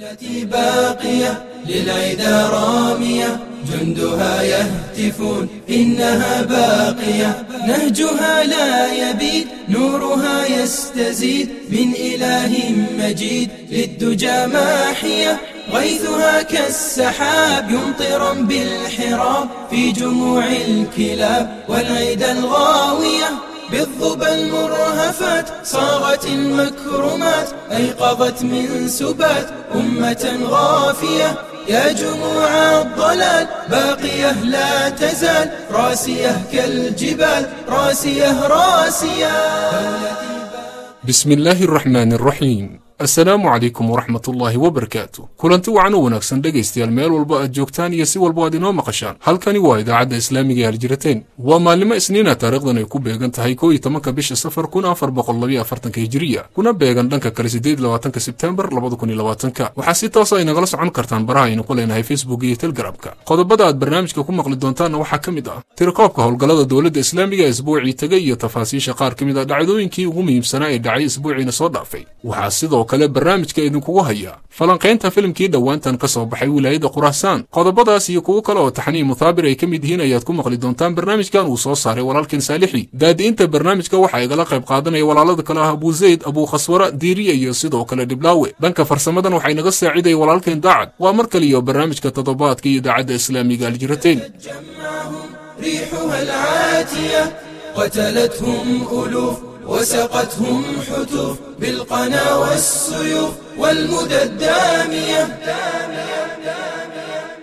دولتي باقية للعدا رامية جندها يهتفون إنها باقية. نهجها لا يبيد نورها يستزيد من إله مجيد للدجى ماحية. غيثها كالسحاب يمطرا بالحراب في جموع الكلاب والعيد الغاوية. بالظبى المرهفات صاغت المكرمات أيقظت من سبات. أمة غافية يا جموع الضلال باقية لا تزال. راسية كالجبال راسية راسية. بسم الله الرحمن الرحيم. Assalaamu calaykum waraxmatullaahi wabarakaatu kulanti wacan u wanaagsan dhegaystayaal meel walba aad joogtaan iyo si walba aad inoo maqashaan. Halkani waa idaacadda islaamiga ee aljirateen waa maalimo isniina taariikhdan ay ku beegan tahay koo iyo tobanka bisha safar kun afar boqol labiyo afartanka hijiriya kuna beegan dhanka kale siddeed labaatanka sebtembar labada kun iyo labaatanka. Waxaa si toosa ay nagala socon kartaan baraha aynu ku leenahay facebook iyo telegramka. Qodobada aad barnaamijka ku maqli doontaanna waxaa ka mid ah. Tirakoobka howlgallada dowladda islaamiga ee isbuucii tegay iyo tafaasiisha qaar ka mid ah dhacdooyinkii ugu muhiimsanaa ee dhacay isbuuciina soo dhaafay kale barnaamijka idinkugu haya falanqaynta filimkii dhowaantan ka soo baxay wilaayadda khuraasaan qodobadaas iyo kuwo kale oo taxniyi muthaabir ay ka mid yihiin ayaad ku maqli doontaan barnaamijkan uu soo saaray walaalkeen saalixi daadi'inta barnaamijka waxaa igala qayb qaadanaya walaalada kale ah abuu zayd abuu khaswara diiriya iyo sidoo kale dhiblaawe dhanka farsamadan waxay naga saacidaya walaalkeen daacad waa mar kale iyo barnaamijka toddobaadka iyo idaacadda islaamiga aljirateen جمعهم ريحها العاتية قتلتهم ألوف وسقتهم حتف بالقنا والسيوف والمدى الدامية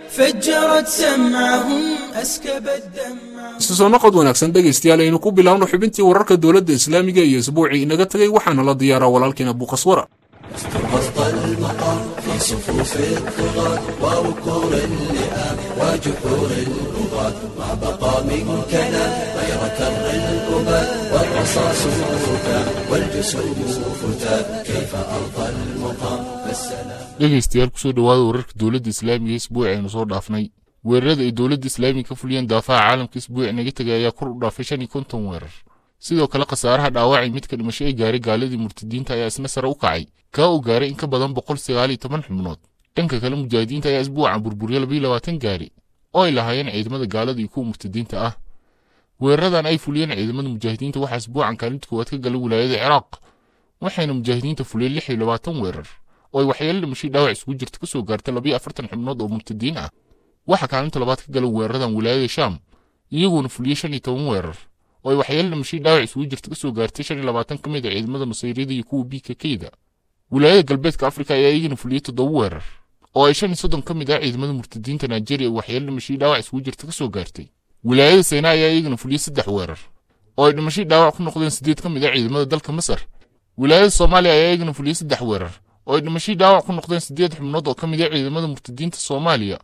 فجرت سمعهم أسكبت الدم سسونا قد ونكسن دقيستي على إنكو نحب حبنتي وررك الدولة الإسلامية يسبوعي إنك تغي وحان الله ديارة ولالكين أبو قصورة. استرقصت المطار في صفوف الطغاة ووقور اللئام وجحور البغاة ما بقى من كلام غير كر الأباد والرصاص فتى والجسوم فتى كيف أرضى المقام فالسلام dhegaystayaal kusoo dhowaada wararka dowladda islaamiga isbuuci aynu soo dhaafnay weerarada ay dowladda islaamiga ka fuliyeen daafaha caalamka isbuuci naga tegay ayaa kor u dhaafay shan iyo konton weerar sidoo kale khasaaraha dhaawacay midka dhimasho ay gaaray gaaladii murtadiinta ayaa isna sare u kacay. Kaa uu gaaray in ka badan boqol sagaal toban xubnood. Dhanka kale mujaahidiinta ayaa isbuucan burburyo labayo labaatan gaari. Oo ay lahaayeen ciidamada gaalada iyo kuwa murtadiinta ah. Weeraradan ay fuliyeen ciidamada mujaahidiinta waxaa isbuucan kaalinta koowaad ka galay wilaayada ciraaq waxayna mujaahidiinta fuliyeen lix iyo labaatan weerar. Oo ay waxyeelo dhimashay dhaawac isugu jirta ka soo gaartay labayo afartan xubnood oo murtadiin ah. Waxaa kaalinta labaad ka galay weeraradan wilaayada shaam iyagoona fuliyey shan iyo toban weerar oo ay waxyeelo dhimashay dhaawac isugu jirta ka soo gaartay shan iyo labaatan ka mid a ciidamada nusayriyada iyo kuwa bkkda wilaayada galbeedka afrika ayaa iyagana fuliyey toddoba weerar oo ay shan iyo soddon ka mid ah ciidamada murtadiinta nigeria ay waxyeelo dhimashay dhaawac isugu jirta ka soo gaartay. Wilaayada sayna ayaa iyagana fuliyey saddex weerar oo ay dhimashay dhaawac ku noqdeen siddeed ka mid ah ciidamada dalka masar. Wilaayada soomaaliya ayaa iyagana fuliyey saddex weerar oo ay dhimashay dhaawac ku noqdeen siddeed xubnood oo ka mid ah ciidamada murtadiinta soomaaliya.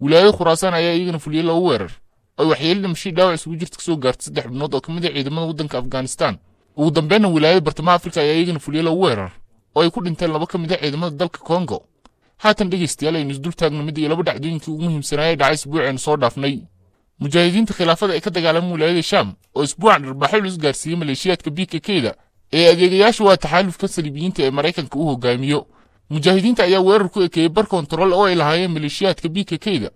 Wilaayada khuraasaan ayaa iyagana fuliyey laba weerar oo ay waxyeelo dhimashay dhaawac isugu jirta ka soo gaartay saddex xubnood oo ka mid ah ciidamada waddanka afghanistan ugu dambeynna wilaayada bartamaha afrika ayaa iyagana fuliyey laba weerar oo ay ku dhinteen laba ka mid ah ciidamada dalka kongo haatan dhegaystayaal aynu isdul taagno mid iyo laba dhacdooyinkii ugu muhiimsanaayay dhacay isbuuceenu soo dhaafnay mujaahidiinta khilaafada ay ka dagaalamay wilaayada shaam oo isbuucan dharbaaxo lus gaarsiiyey maleeshiyaadka bkkda ee adeegayaashu waa taxaalufka saliibiyiinta ee maraykanka u hogaamiyo mujaahidiinta ayaa weerar ku ekeeyey bar kontarool oo ay lahaayeen maleeshiyaadka bkkda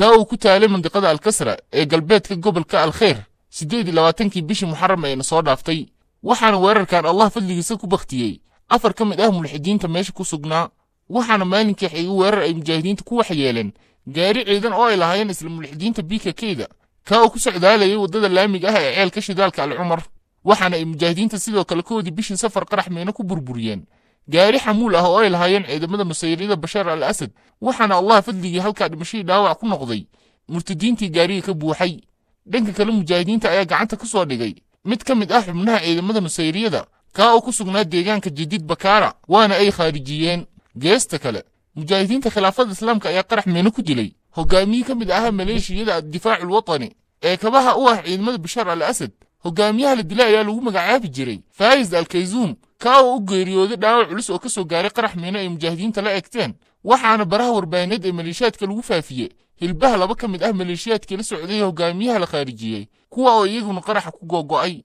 taa uu ku taalay mandiqada alkasra ee galbeedka gobolka alkheyr siddeed iyo labaatankii bishii muxaram eena soo dhaaftay. Waxaana weerarkan allah fadligiisa ku bakhtiyey. Afar ka mid ah mulxidiinta meesha ku sugnaa waxaana maalinkii xigay weerar ay mujaahidiinta ku waxyeeleen gaari ciidan oo ay lahaayeen isla mulxidiinta bkkda kaa uu ku socdaalayay waddada laamiga ah ee ceelka shidaalka alcumar waxaana ay mujaahidiinta sidoo kale koodii bishii safar qarax meena ku burburiyeen جاري حمول أهواي الهاين إذا مدى مسيرين بشار الأسد. وحنا الله فدلي هل كاد مشي داوع كن قضي مرتدين تي جاري كبو حي. دنك كلام مجاهدين تأيا جعنت كسوة لغي مت كم أحب منها إذا مدى مسيرين دا كاو كسوغنا ديغان كجديد بكارة وأنا أي خارجيين. جيستكلا مجاهدين تخلافة الإسلام كأيا قرح منو كدلي هو قامي كم أهم مليشي يدا الدفاع الوطني. إيه كباها أوه عيد مدى بشار الأسد. Hogaamiyaha la dilay ayaa lagu magacaabi jiray faayis alkayzuum kaa oo u geeriyooday dhaawac culus oo ka soo gaaray qarax miino ay mujaahidiinta la egteen waxaana baraha warbaahineed ee maleeshiyaadka lagu faafiye hilbaha laba ka mid ah maleeshiyaadkii la socday hogaamiyaha la khaarijiyey kuwa oo iyaguna qaraxa ku googo'ay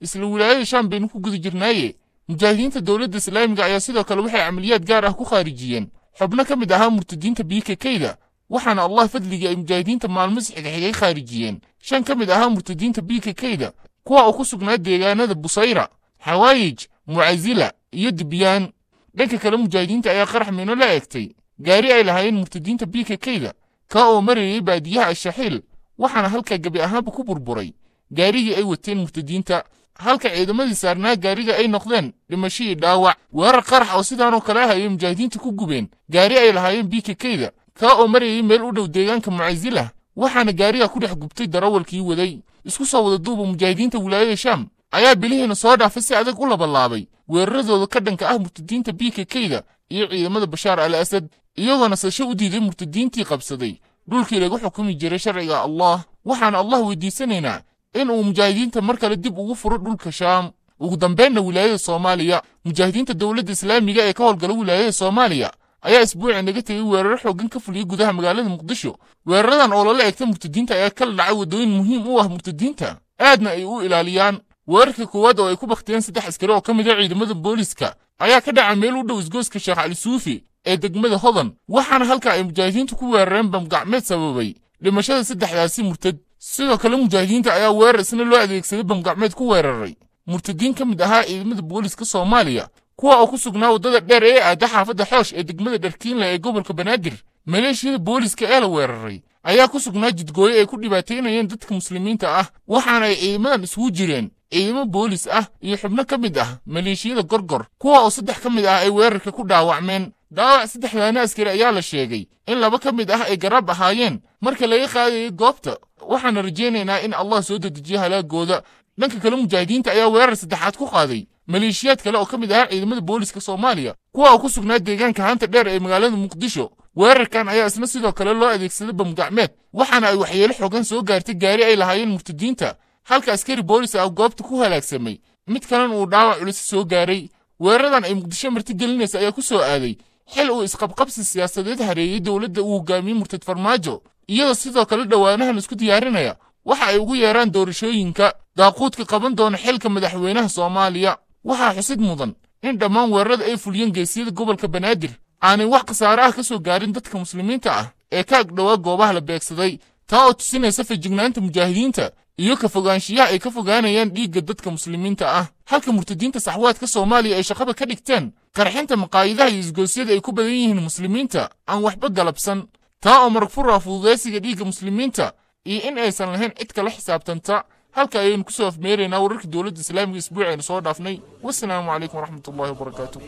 isla wilaayada shaam baynu ku guda jirnaaye mujaahidiinta dowladda islaamiga ayaa sidoo kale waxay camaliyaad gaar ah ku khaarijiyeen xubno ka mid ahaa murtadiinta b k kda waxaana allah fadligii ay mujaahidiinta maalmo sixigxigay khaarijiyeen shan ka mid ahaa murtadiinta b k kda kuwa uu ku sugnaa deegaanada busayra xawaayij mucasila iyo dibyaan dhanka kale mujaahidiinta ayaa qarax miino la eegtay gaari ay lahaayeen murtadiinta b k kda kaa oo marayay baadiyaha ashaxiil waxaana halkaa gebi ahaanba ku burburay gaarigii ay wateen murtadiinta halka ciidamadii saarnaa gaariga ay noqdeen dhimasho iyo dhaawac weerar qarax oo sidaanoo kale ah ayay mujaahidiinta ku gubeen gaari ay lahaayeen b k kda kaa oo marayay meel u dhow deegaanka mucasilah waxaana gaariga ku dhex gubtay darawalkii waday. Isku soo wada duuba mujaahidiinta wilaayada shaam ayaa bilihiina soo dhaafay si adag u labalaabay weeraradooda ka dhanka ah murtadiinta b k kda iyo ciidamada bashaar al asad iyagoo nasasho u diiday murtadiintii qabsaday. Dhulkii lagu xukumi jiray sharciga allah waxaana allah weydiisanaynaa in uu mujaahidiinta mar kale dib ugu furo dhulka shaam. Ugu dambeynna wilaayada soomaaliya mujaahidiinta dowladda islaamiga ee ka howlgala wilaayada soomaaliya ayaa isbuuci naga tegay weeraro xooggan ka fuliyey gudaha magaalada muqdisho. Weeraradan oo lala eegta murtadiinta ayaa kala dhacay waddooyin muhiim u ah murtadiinta. Aadna ay u ilaaliyaan. Weerarka koowaad oo ay ku baktiyeen saddex askari oo ka mid ah ciidamada booliska ayaa ka dhacay meel u dhow isgooska sheekh cali suufi ee degmada hodan waxaana halka ay mujaahidiintu ku weerareen bamgacmeed sababay dhimashada saddexdaasi murtad. Sidoo kale mujaahidiinta ayaa weerar isna loo adeegsaday bamgacmeed ku weeraray. Murtadiin ka mid ahaa ciidamada booliska soomaaliya kuwa oo ku sugnaa waddada dheer ee aada xaafadda xoosh ee degmada dharkiinle ee gobolka banaadir maleeshiyada booliska ee la weeraray ayaa ku sugnaa jidgooyo ay ku dhibaataynayeen dadka muslimiinta ah waxaana ay ciidamadan isugu jireen ciidamo boolis ah iyo xubno ka mid ah maleeshiyada gorgor. Kuwa oo saddex ka mid ah ay weerarka ku dhaawacmeen. Dhaawac saddexdaana askari ayaa la sheegay in laba ka mid ah ay garaab ahaayeen. Marka laga qaadayay goobta waxaana rajaynaynaa in allah soo dedejiyo halaagooda dhanka kale mujaahidiinta ayaa weerar saddexaad ku qaaday ملشيات كلا أكمل ده إدمان بوليس كصوماليا. كوا أقصد ناد ديجان كهانت بير إمغالين إيه مقدشو. وير كان أي أسماء سيدا كلا الله إذا كسلب بمدعمات وحنا وحيل الحوجان سو جارتي جاري أي لهاي المرتدين تا. هل كأسكري بوليس أو جابت كوه لك سمي. مت كان ودعوا إلس سو جاري وير دان أي مقدشة مرتجلنا سأي كوسو آدي حلو إسقاب قبس السياسة ده هري أو وجامي مرتد فرماجو. يلا سيدا كلا ده وأنا هنسكت يا وحى يقول يران دور شوي إنك داقوت كقبن دون حلك مدحوينه صوماليا. Waxaa xusid mudan in dhammaan weerarada ay fuliyeen geesiyada gobolka banaadir aanay wax khasaare ah ka soo gaarin dadka muslimiinta ah ee ka agdhowaa goobaha la beegsaday. Taa oo tusinaysa fajignaanta mujaahidiinta iyo ka fogaanshiyaha ay ka fogaanayaan dhiigga dadka muslimiinta ah. Halka murtadiinta saxwaadka soomaaliya ay shaqaba ka dhigteen qarxinta maqaayidaha iyo isgoosyada ay ku badan yihiin muslimiinta aan waxba galabsan. Taa oo marag fura fududaysiga dhiigga muslimiinta iyo in aysan lahayn cid kala xisaabtanta halka ayaynu ku soo afmeeraynaa wararka dowladda islaamiga isbuucaynu soo dhaafnay. Wasalaamu calaykum waraxmat ullahi wabarakaatu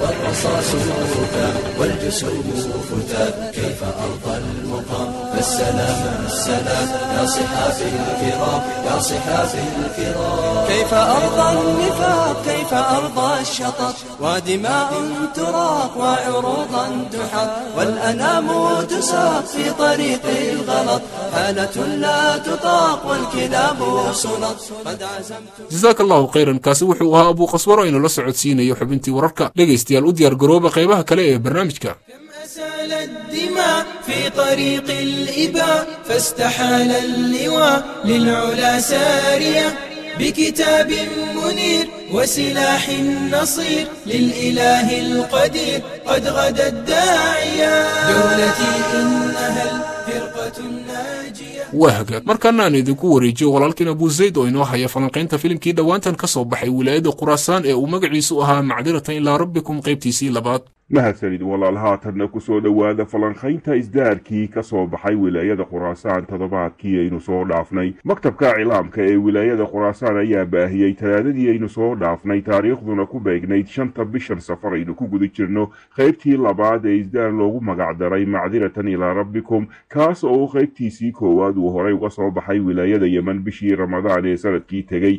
والرصاص فتى والجسوم فتى كيف أرضى المقام؟ فالسلام السلام. يا صحافي الكرام يا صحافي الكرام كيف أرضى النفاق؟ كيف أرضى الشطط؟ ودماء تراق وعروضا تحط. والأنام تساق في طريق الغلط. حالة لا تطاق والكلاب سلط. قد عزمت jasaaka allahu khayran kaasi wuxuu ahaa abuu qaswaro aynu la socodsiinayo xubintii wararka dhegaystayaal u diyaargarooba qaybaha kale ee barnaamijka الدماء في طريق الإباء فاستحال اللواء للعلا سارية بكتاب منير وسلاح نصير للإله القدير قد غدا الداعية دولتي إنها الفرقة الناجية. Waa hagaag markaana aan idinku wareejiyo walaalkiin abuu zayd oo inoo haya falanqaynta filimkii dhowaantan ka soo baxay wilaayadda khuraasaan ee uu magaciisu ahaa macdiratan ilaa rabbikum qaybtiisii labaad mahadsanid walaal haatanna ku soo dhowaada falanqaynta isdaarkii ka soo baxay wilaayada khuraasaan toddobaadkii aynu soo dhaafnay. Maktabka cilaamka ee wilaayada khuraasaan ayaa baahiyey talaadadii aynu soo dhaafnay. Taariikhduna ku beegnayd shanta bishan safar aynu ku guda jirno. Qaybtii labaad ee isdaar loogu magacdaray macdiratan ilaa rabbikum. Kaas oo qaybtiisii koowaad uu horay uga soo baxay wilaayada yeman bishii ramadaan ee sannadkii tegey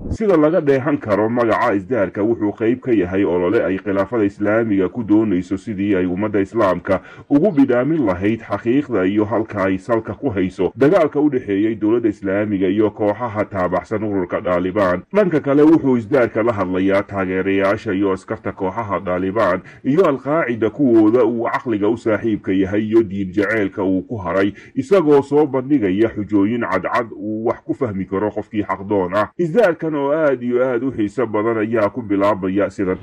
sida laga dheehan karo magaca isdaarka wuxuu qayb ka yahay olole ay khilaafada islaamiga ku doonayso sidii ay ummadda islaamka ugu bidhaamin lahayd xaqiiqda iyo halka ay salka ku hayso. Dagaalka u dhexeeyey dowladda islaamiga iyo kooxaha taabaxsan ururka dhaalibaan dhanka kale wuxuu isdaarka la hadlayaa taageerayaasha iyo askarta kooxaha dhaalibaan iyo alqaacida kuwooda uu caqliga u saaxiibka yahay iyo diin jaceylka uu ku haray isagoo soo bandhigaya xujooyin cadcad uu wax ku fahmi karo qofkii xaqdoon ah oo aad iyo aad u xiiso badan ayaa ku bilaabaya sidan.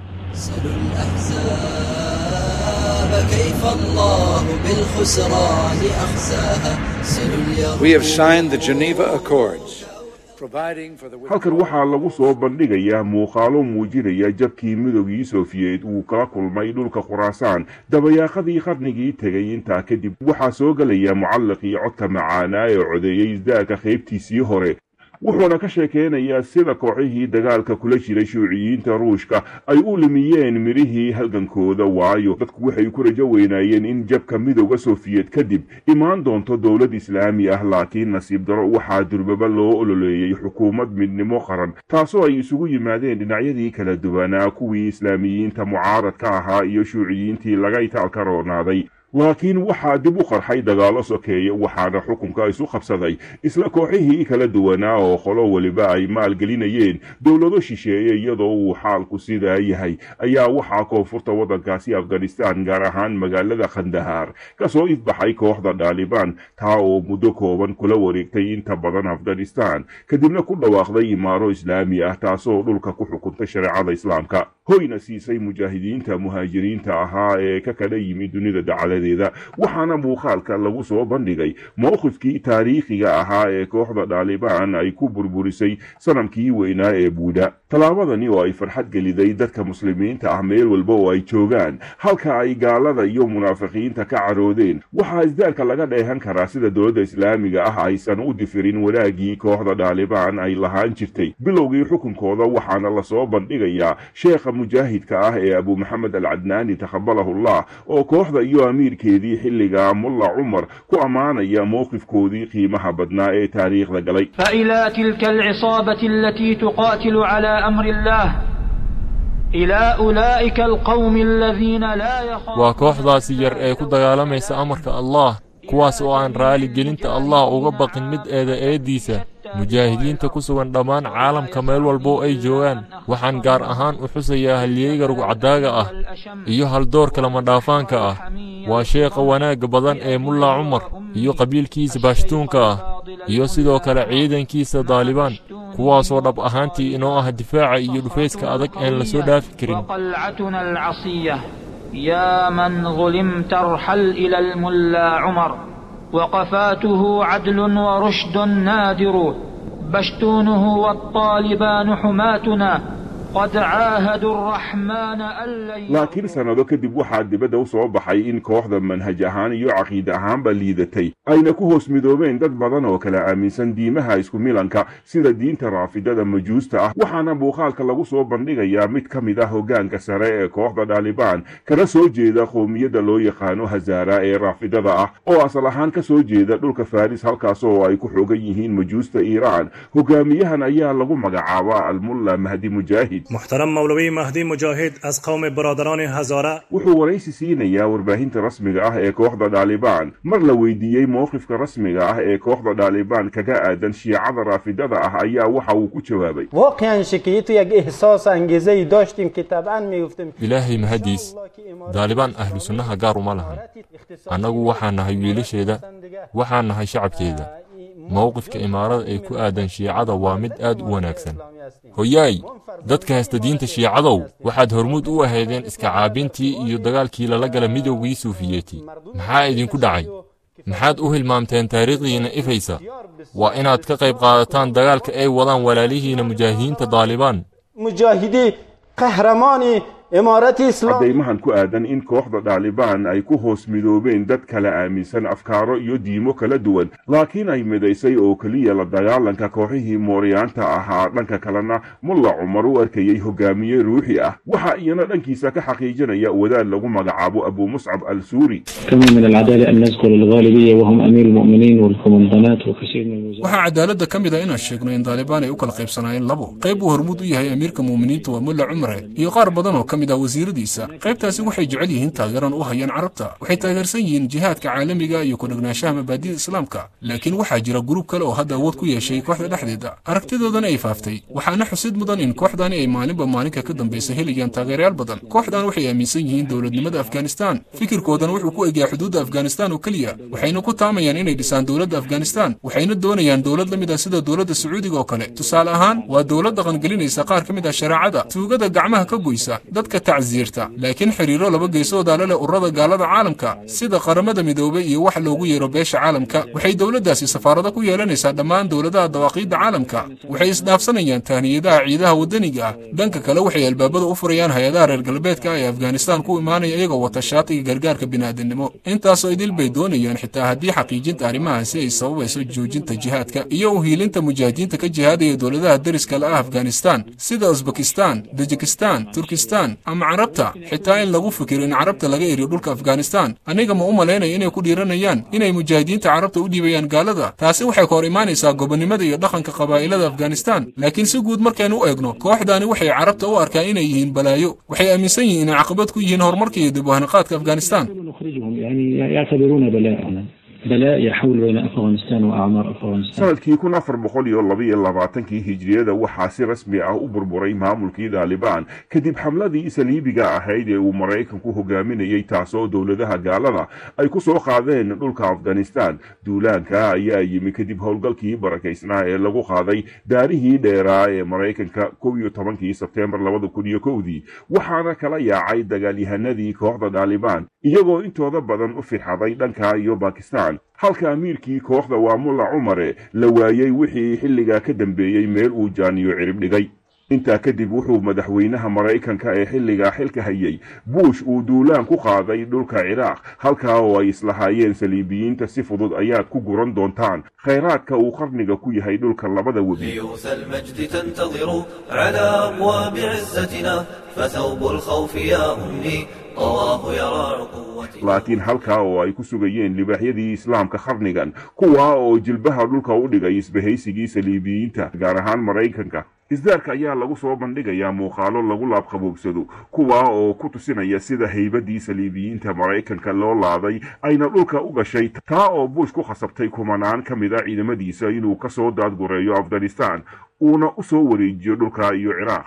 Halkan waxaa lagu soo bandhigayaa muuqaalo muujinaya jabkii midowgii sofiyeed uu kala kulmay dhulka khuraasaan dabayaaqadii qarnigii tegay intaa kadib waxaa soo gelaya mucallaqii codka macaanaa ee codeeyey isdaarka qaybtiisii hore wuxuuna ka sheekeynayaa sida kooxihii dagaalka kula jiray shuuciyiinta ruushka ay u limiyeen midhihii halgankooda waayo. Dadku waxay ku rajo weynaayeen in jabka midowda sofiyeed kadib imaan doonto dowlad islaami ah laakiin nasiib daro waxaa durbaba loo ololeeyey xukuumad midnimo qaran taasoo ay isugu yimaadeen dhinacyadii kala duwanaa kuwii islaamiyiinta mucaaradka ahaa iyo shuuciyiintii laga itaalka roonaaday laakiin waxaa dib u qarxay dagaallo sokeeye waxaana xukunka isu qabsaday. Isla kooxihii kala duwanaa oo qolo weliba ay maalgelinayeen dowlado shisheeye iyadoo uu xaalku sidaa yahay. Ayaa waxaa koonfurta waddankaasi afghanistan gaar ahaan magaalada khandahaar ka soo ifbaxay kooxda dhaalibaan taa oo muddo kooban kula wareegtay inta badan afghanistan kadibna ku dhawaaqday imaaro islaami ah taasoo dhulka ku xukuntay shareecada islaamka hoyna siisay mujaahidiinta muhaajiriinta ahaa ee ka kala yimid dunida dacaladeeda waxaana muuqaalka lagu soo bandhigay mowqifkii taariikhiga ahaa ee kooxda dhaalibaan ay ku burburisay sanamkii weynaa ee buudha tallaabadani oo ay farxad geliday dadka muslimiinta ah meel walba oo ay joogaan halka ay gaalada iyo munaafiqiinta ka caroodeen. Waxaa isdaarka laga dheehan karaa sida dowladda islaamiga ah aysan u difirin wanaagii kooxda dhaalibaan ay lahaan jirtay. Bilowgii xukunkooda waxaana la soo bandhigayaa sheekha mujaahidka ah ee abu maxamed alcadnaani takhabalahu llah oo kooxda iyo amiirkeedii xilligaa mulla cumar ku ammaanaya mowqifkoodii qiimaha badnaa ee taariikhda galay. Failaa tilka alcisaabati alatii tuqaatilu calaa amri illah waa kooxdaasi yar ee ku dagaalamaysa amarka allah kuwaas oo aan raaligelinta allah uga baqin mid eeda eeddiisa mujaahidiinta ku sugan dhammaan caalamka meel walbo ay joogaan waxaan gaar ahaan u xusayaa halyeyga rugcadaaga ah iyo haldoorka lama dhaafaanka ah waa sheekha wanaagga badan ee mulla cumar iyo qabiilkiisa baashtuunka ah iyo sidoo kale ciidankiisa daalibaan kuwaasoo dhab ahaantii inoo ah difaaca iyo dhufayska adag een la soo dhaafi karin وقلعتنا العصية يا من ظلمت ارحل إلى الملا عمر وقفاته عدل ورشد نادر بشتونه والطالبان حماتنا. laakiin sanado kadib waxaa dibadda u soo baxay in kooxda manhaj ahaan iyo caqiid ahaanba liidatay ayna ku hoos midoobeen dad badan oo kala aaminsan diimaha isku milanka sida diinta raafidada majuusta ah waxaana muuqaalka lagu soo bandhigayaa mid ka mid ah hoggaanka sare ee kooxda dhaalibaan kana soo jeeda qoomiyadda loo yaqaano hazaara ee raafidada ah oo asal ahaan ka soo jeeda dhulka faris halkaas oo ay ku xoogan yihiin majuusta iiraan hogaamiyahan ayaa lagu magacaabaa almulla mahdi mujaahid mujaahidiin muxtaram mawlawi mahdi mujaahid as qowmi baradarani hazara wuxuu waraysi siinayaa warbaahinta rasmiga ah ee kooxda dhaalibaan mar la weydiiyey mowqifka rasmiga ah ee kooxda dhaalibaan kaga aadan shiicada raafidada ah ayaa waxa uu ku jawaabay ilaahay mahadiis daalibaan ahlu sunnaha gaar uma lahan annagu waxaa nahay wiilasheeda waxaan nahay shacabkeeda mowqifka imaarada ee ku aadan shiicada waa mid aad u wanaagsan. Hoyaay dadka haysta diinta shiicadow waxaad hormuud u ahaydeen iska caabintii iyo dagaalkii lala gala midowgii suufiyeeti maxaa idinku dhacay? Maxaad u hilmaamteen taariikhdiinna ifaysa? Waa inaad ka qayb qaadataan dagaalka ay wadaan walaalihiinna mujaahidiinta daalibaan imaaratii cadaymahan ku aadan in kooxda daalibaan ay ku hoos midoobeen dad kala aaminsan afkaaro iyo diimo kala duwan. Laakiin ay midaysay oo keliya la dagaalanka kooxihii mooryaanta ahaa. Dhanka kalena mulla cumar u arkayey hogaamiye ruuxi ah. Waxaa iyana dhankiisa ka xaqiijinaya wadaad lagu magacaabo abu muscab al suuri waxaa cadaaladda ka mid a inaan sheegno in daalibaan ay u kala qaybsanaayeen labo. Qayb uu hormuud u yahay amiirka muuminiinta waa mulla cumare iyo qaar badan oo mid ah wasiiradiisa. Qaybtaasi waxay jecel yihiin taageeran u hayaan carabta. Waxay taageersan yihiin jihaadka caalamiga iyo ku dhagnaanshaha mabaadida islaamka. Laakiin waxaa jira gruub kale oo hadda awood ku yeeshay kooxda dhexdeeda. Aragtidoodana ay faaftay. Waxaana xusid mudan in kooxdani ay maalinba maalinka ka dambaysa helayaan taageerayaal badan. Kooxdan waxay aaminsan yihiin dowladnimada afghanistan. Fikirkoodana wuxuu ku egyaa xuduudda afghanistan oo keliya waxayna ku taamayaan inay dhisaan dowladda afghanistan. Waxayna doonayaan dowlad la mid ah sida dowladda sacuudiga oo kale. Tusaale ahaan waa dowlad dhaqangelinaysa qaar ka mid ah shareecada tuugada gacmaha ka goysa dadka tacsiirta laakiin xiriiro laba geesooda la leh ururada gaalada caalamka sida qaramada midoobay iyo wax loogu yeero beesha caalamka waxay dowladdaasi safaarado ku yeelanaysaa dhammaan dowladaha dawaaqiidda caalamka. Waxay isdhaafsanayaan tahniyadaha ciidaha waddaniga ah. Dhanka kale waxay albaabada u furayaan hay'adaha reer galbeedka ee afghanistan ku imaanaya iyagoo wata shaatiga gargaarka bini'aadanimo intaasoo idil bay doonayaan xitaa haddii xaqiijinta arrimahaasi ay sababayso joojinta jihaadka iyo u hiilinta mujaahidiinta ka jihaadaya dowladaha deriska la ah afghanistan sida usbekistan tajikistan turkistan ama carabta xitaa in lagu fikiro in carabta laga eriyo dhulka afghanistan aniga ma u malaynaya inay ku dhiiranayaan inay mujaahidiinta carabta u dhiibayaan gaalada taasi waxay ka hor imaanaysaa gobonnimada iyo dhaqanka qabaa'ilada afghanistan laakiin si guud markaynu u eegno kooxdaani waxay carabta u arkaan inay yihiin balaayo waxay aaminsan yihiin inay caqabad ku yihiin horumarka iyo dib u hanaqaadka afghanistan balaa'iya xawli weyne afghanistan wa acmaar afghanistan. Sanadkii kun afar boqol iyo laba labaatankii hijriyada waxaa si rasmi ah u burburay maamulkii daalibaan kadib xamladii saliibiga ahayd ee uu maraykanku hogaaminayay taasoo dowladaha gaalada ay ku soo qaadeen dhulka afghanistan. Duulaanka ayaa yimi kadib howlgalkii barakaysnaa ee lagu qaaday daarihii dheeraa ee maraykanka kow iyo tobankii sebteembar labada kun iyo kowdii. Waxaana kala yaacay dagaalyahanadii kooxda daalibaan iyagoo intooda badan u firxaday dhanka iyo bakistan halka amiirkii kooxda waa mulla cumare la waayey wixii xilligaa ka dambeeyey meel uu jaaniyo cirib dhigay. Intaa kadib wuxuu madaxweynaha maraykanka ee xilligaa xilka hayay buush uu duulaan ku qaaday dhulka ciraaq halkaa oo ay islahaayeen saliibiyiinta si fudud ayaad ku guran doontaan. Khayraadka uu qarniga ku yahay dhulka labada webi laakiin halkaa oo ay ku sugayeen libaaxyadii islaamka qarnigan kuwa oo jilbaha dhulka u dhigay isbahaysigii saliibiyiinta gaar ahaan maraykanka. Isdaarka ayaa lagu soo bandhigayaa muuqaalo lagu laabqaboobsado kuwaa oo ku tusinaya sida haybadii saliibiyiinta maraykanka loo laaday ayna dhulka u gashay. Taa oo buush ku khasabtay kumanaan ka mid a ciidamadiisa inuu ka soo daadgureeyo afghanistan uuna u soo wareejiyo dhulka iyo ciraaq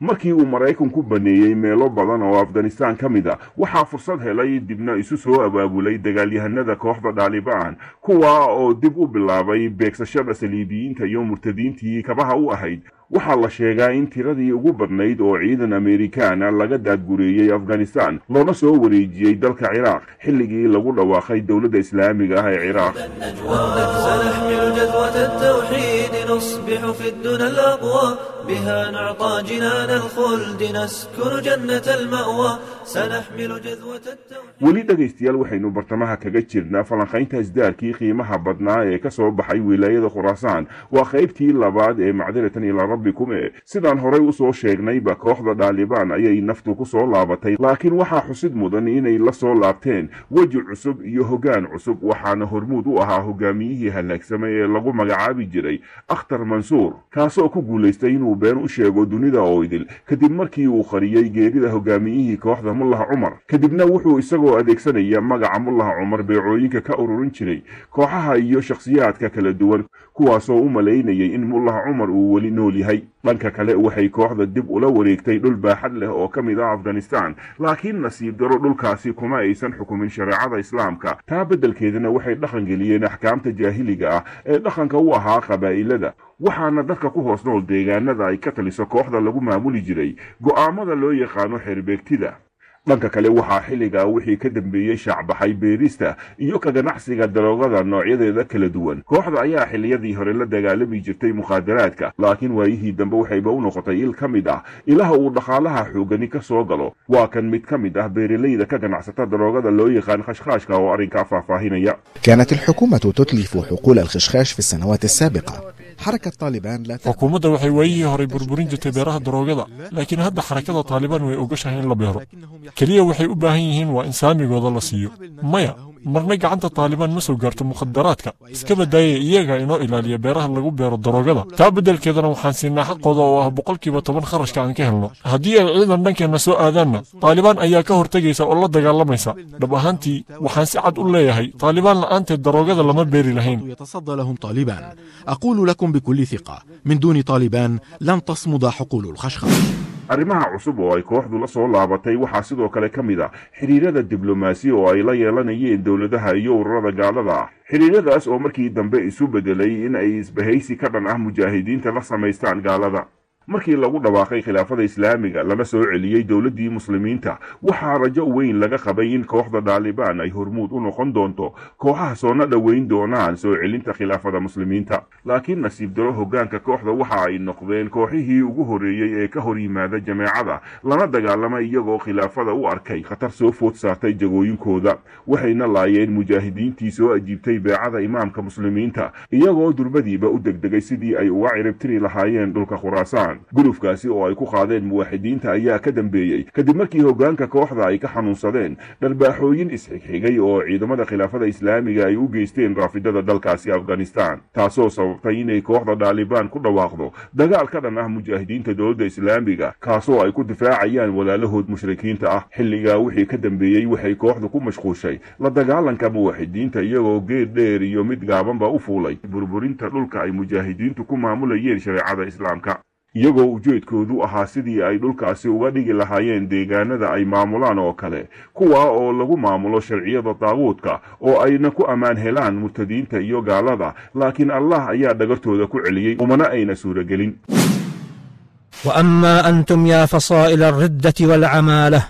markii uu maraykanku baneeyey meelo badan oo afghanistan ka mid a waxaa fursad helay dibna isu soo abaabulay dagaalyahanada kooxda dhaalibaan kuwaa oo dib u bilaabay beegsashada saliibiyiinta iyo murtadiintii kabaha u ahayd waxaa la sheegaa in tiradii ugu badnayd oo ciidan amerikaana laga daadgureeyey afghanistan loona soo wareejiyey dalka ciraaq xilligii lagu dhawaaqay dowladda islaamiga ah ee ciraaq سنحمل جذوة التوحيد نصبح في الدنى الأقوى بها نعطى جنان الخلد نسكن جنة المأوى سنحمل جذوة التوحيد weli dhegaystayaal waxaynu bartamaha kaga jirnaa falanqaynta isdaarkii qiimaha badnaa ee ka soo baxay wilaayada khuraasaan waa qaybtii labaad ee macdiratan ilaa rabbikum ee. Sidaan horay u soo sheegnayba kooxda dhaalibaan ayay naftu ku soo laabatay. Laakiin waxaa xusid mudan inay la soo laabteen. Weji cusub iyo hoggaan cusub waxaana hormuud u ahaa hogaamiyihii halaagsamay ee lagu magacaabi jiray. Akhtar mansuur kaasoo ku guulaystay inuu been u sheego dunida oo idil. Kadib markii uu qariyey geerida hogaamiyihii kooxda mullaha cumar kadibna wuxuu isagoo adeegsanaya magaca mullaha cumar beecooyinka ka ururin jiray kooxaha iyo shakhsiyaadka kala duwan kuwaasoo u malaynayay in mullaha cumar uu weli nool yahay. Dhanka kale waxay kooxda dib ula wareegtay dhul baaxad leh oo ka mid ah afghanistan laakiin nasiib daro dhulkaasi kuma aysan xukumin shareecada islaamka. Taa beddelkeedana waxay dhaqangeliyeen axkaamta jaahiliga ah ee dhaqanka u ahaa qabaa'ilada waxaana dadka ku hoos nool deegaanada ay ka taliso kooxda lagu maamuli jiray go'aamada loo yaqaano xerbeegtida dhanka kale waxaa xilligaa wixii ka dambeeyey shaacbaxay beerista iyo ka ganacsiga daroogada noocyadeeda kala duwan. Kooxda ayaa xilliyadii hore la dagaalami jirtay mukhaadaraadka laakiin waayihii dambe waxayba u noqotay il ka mid ah ilaha uu dhaqaalaha xoogani ka soo galo. Waa kan mid ka mid ah beeralayda ka ganacsata daroogada loo yaqaan khashkhaashka oo arrinka faahfaahinaya. kaanat alxukuumatu tutlifu xuquula alkhishkhaash fi sanawaat asaabiqa xaraka xukuumadda waxay waayihii horay burburin jirtay beeraha daroogada laakiin hadda xarakada taalibaan way ogoshahay in la beero keliya waxay u baahan yihiin waa in saamigooda la siiyo maya marna gacanta taalibaan ma soo gaarto mukhadaraadka iska badaaya iyaga inoo ilaaliya beeraha lagu beero daroogada taa beddelkeedana waxaan siinaa xaqooda oo ah boqolkiiba toban kharashka aan ka helno haddii ay ciidan dhankeenna soo aadaanna taalibaan ayaa ka hortegaysa oo la dagaalamaysa dhab ahaantii waxaan si cad u leeyahay taalibaan la'aanteed daroogada lama beeri lahayn يتصدى لهم طالبان أقول لكم بكل ثقة من دون طالبان لن تصمد حقول الخشخاش arrimaha cusub oo ay kooxdu la soo laabatay waxaa sidoo kale ka mid a xidhiirada diblomaasi oo ay la yeelanayeen dowladaha iyo ururada gaalada. Ah xidhiiradaas oo markii dambe isu bedelay in ay isbahaysi ka dhan ah mujaahidiinta la samaystaan gaalada markii lagu dhawaaqay khilaafada islaamiga lana soo celiyey dowladdii muslimiinta waxaa rajo weyn laga qabay in kooxda dhaalibaan ay hormuud u noqon doonto kooxaha soona dhoweyn doonaan soo celinta khilaafada muslimiinta. Laakiin nasiib daro hoggaanka kooxda waxa ay noqdeen kooxihii ugu horreeyey ee ka hor yimaada jameecada lana dagaalama iyagoo khilaafada u arkay khatar soo food saartay jagooyinkooda waxayna laayeen mujaahidiintii soo ajiibtay beecada imaamka muslimiinta iyagoo durbadiiba u degdegay sidii ay uga ciribtiri lahaayeen dhulka khuraasaan gulufkaasi oo ay ku qaadeen muwaaxidiinta ayaa ka dambeeyey. Kadib markii hoggaanka kooxda ay ka xanuunsadeen dharbaaxooyin isxigxigay oo ciidamada khilaafada islaamiga ay u geysteen raafidada dalkaasi afghanistan. Taasoo sababtay inay kooxda dhaalibaan ku dhawaaqdo dagaal ka dhan ah mujaahidiinta dowladda islaamiga kaasoo ay ku difaacayaan walaalahood mushrikiinta ah. Xilligaa wixii ka dambeeyey waxay kooxdu ku mashquushay la dagaalanka muwaaxidiinta iyagoo geed dheer iyo mid gaabanba u fuulay. Burburinta dhulka ay mujaahidiintu ku maamulayeen shareecada islaamka iyagoo ujeedkoodu ahaa sidii ay dhulkaasi uga dhigi lahaayeen deegaanada ay maamulaan oo kale kuwaa oo lagu maamulo sharciyada daaguudka oo ayna ku ammaan helaan murtadiinta iyo gaalada laakiin allah ayaa dhagartooda ku celiyey umana ayna suuragelin واما انتم يا فصائل الرده والعماله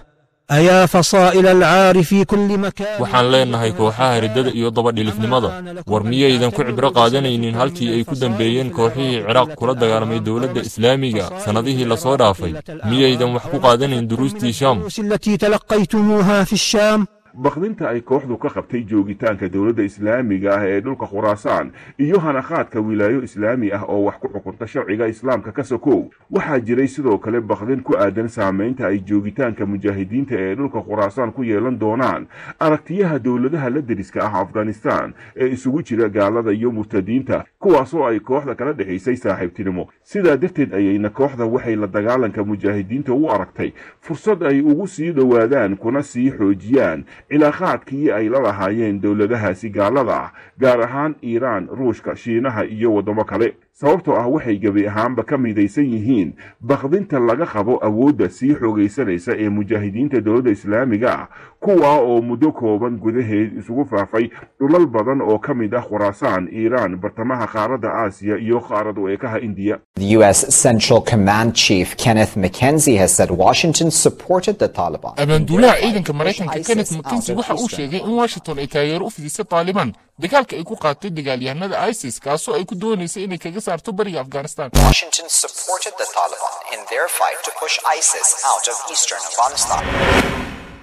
waxaan leenahay kooxaha riddada iyo dabadhilifnimada war miyaydan ku cibro qaadanaynin halkii ay ku dambeeyeen kooxihii ciraaq kula dagaalamay dowladda islaamiga sannadihii la soo dhaafay miyaydan wax ku qaadanayn duruustii shaam baqdinta ay kooxdu ka qabtay joogitaanka dowladda islaamiga ah ee dhulka khuraasaan iyo hanakhaadka wilaayo islaami ah oo wax ku xukunta sharciga islaamka ka sokow. Waxaa jiray sidoo kale baqdin ku aadan saamaynta ay joogitaanka mujaahidiinta ee dhulka khuraasaan ku yeelan doonaan aragtiyaha dowladaha la deriska ah afghanistan ee isugu jira gaalada iyo murtadiinta kuwaasoo ay kooxda kala dhexaysay saaxiibtinimo. Sidaa darteed ayayna kooxda waxay la dagaalanka mujaahidiinta u aragtay fursad ay ugu sii dhowaadaan kuna sii xoojiyaan cilaaqaadkii ay la lahaayeen dowladahaasi gaalada ah gaar ahaan iiraan ruushka shiinaha iyo waddamo kale sababtoo ah waxay gebi ahaanba ka midaysan yihiin bakdinta laga qabo awoodda sii xoogaysanaysa ee mujaahidiinta dowladda islaamiga ah kuwaa oo muddo kooban gudaheed isugu faafay dhulal badan oo ka mid ah khuraasaan iiraan bartamaha qaaradda aasiya iyo qaarad u eekaha indiya The U.S. Central Command Chief Kenneth McKenzie has said Washington supported the Taliban. abaanduulaha ciidanka maraykanka kenneth mckensi waxa uu sheegay in washington ay taageero u fidisay taalibaan dagaalka ay ku qaatay dagaalyahanada isis kaasoo ay ku doonaysay inay kaga saarto bariga afghanistan. Washington supported the Taliban in their fight to push ISIS out of eastern Afghanistan.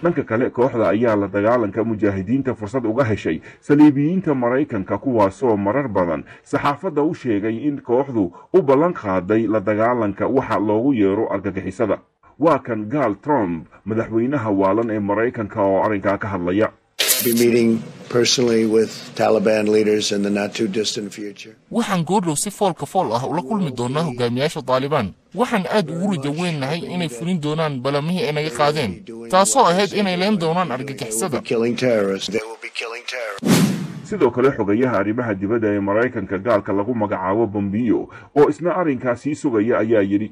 dhanka kale kooxda ayaa la dagaalanka mujaahidiinta fursad uga heshay saliibiyiinta maraykanka kuwaasoo marar badan saxaafadda u sheegay in kooxdu u ballan qaaday la dagaalanka waxa loogu yeero argagixisada. Waa kan gaal trump madaxweynaha waalan ee maraykanka oo arrinkaa ka hadlaya be meeting personally with Taliban leaders in the not too distant future. waxaan goordhow si foolka fool ah ula kulmi doonaa hogaamiyaasha taalibaan waxaan aad ugu rida weynahay inay fulin doonaan balamihii ay naga qaadeen taasoo ahayd inay leen doonaan argagixisada. Sidoo kale xogayaha arrimaha dibadda ee maraykanka gaalka lagu magacaabo bombiyo oo isna arrinkaa sii sugaya ayaa yidhi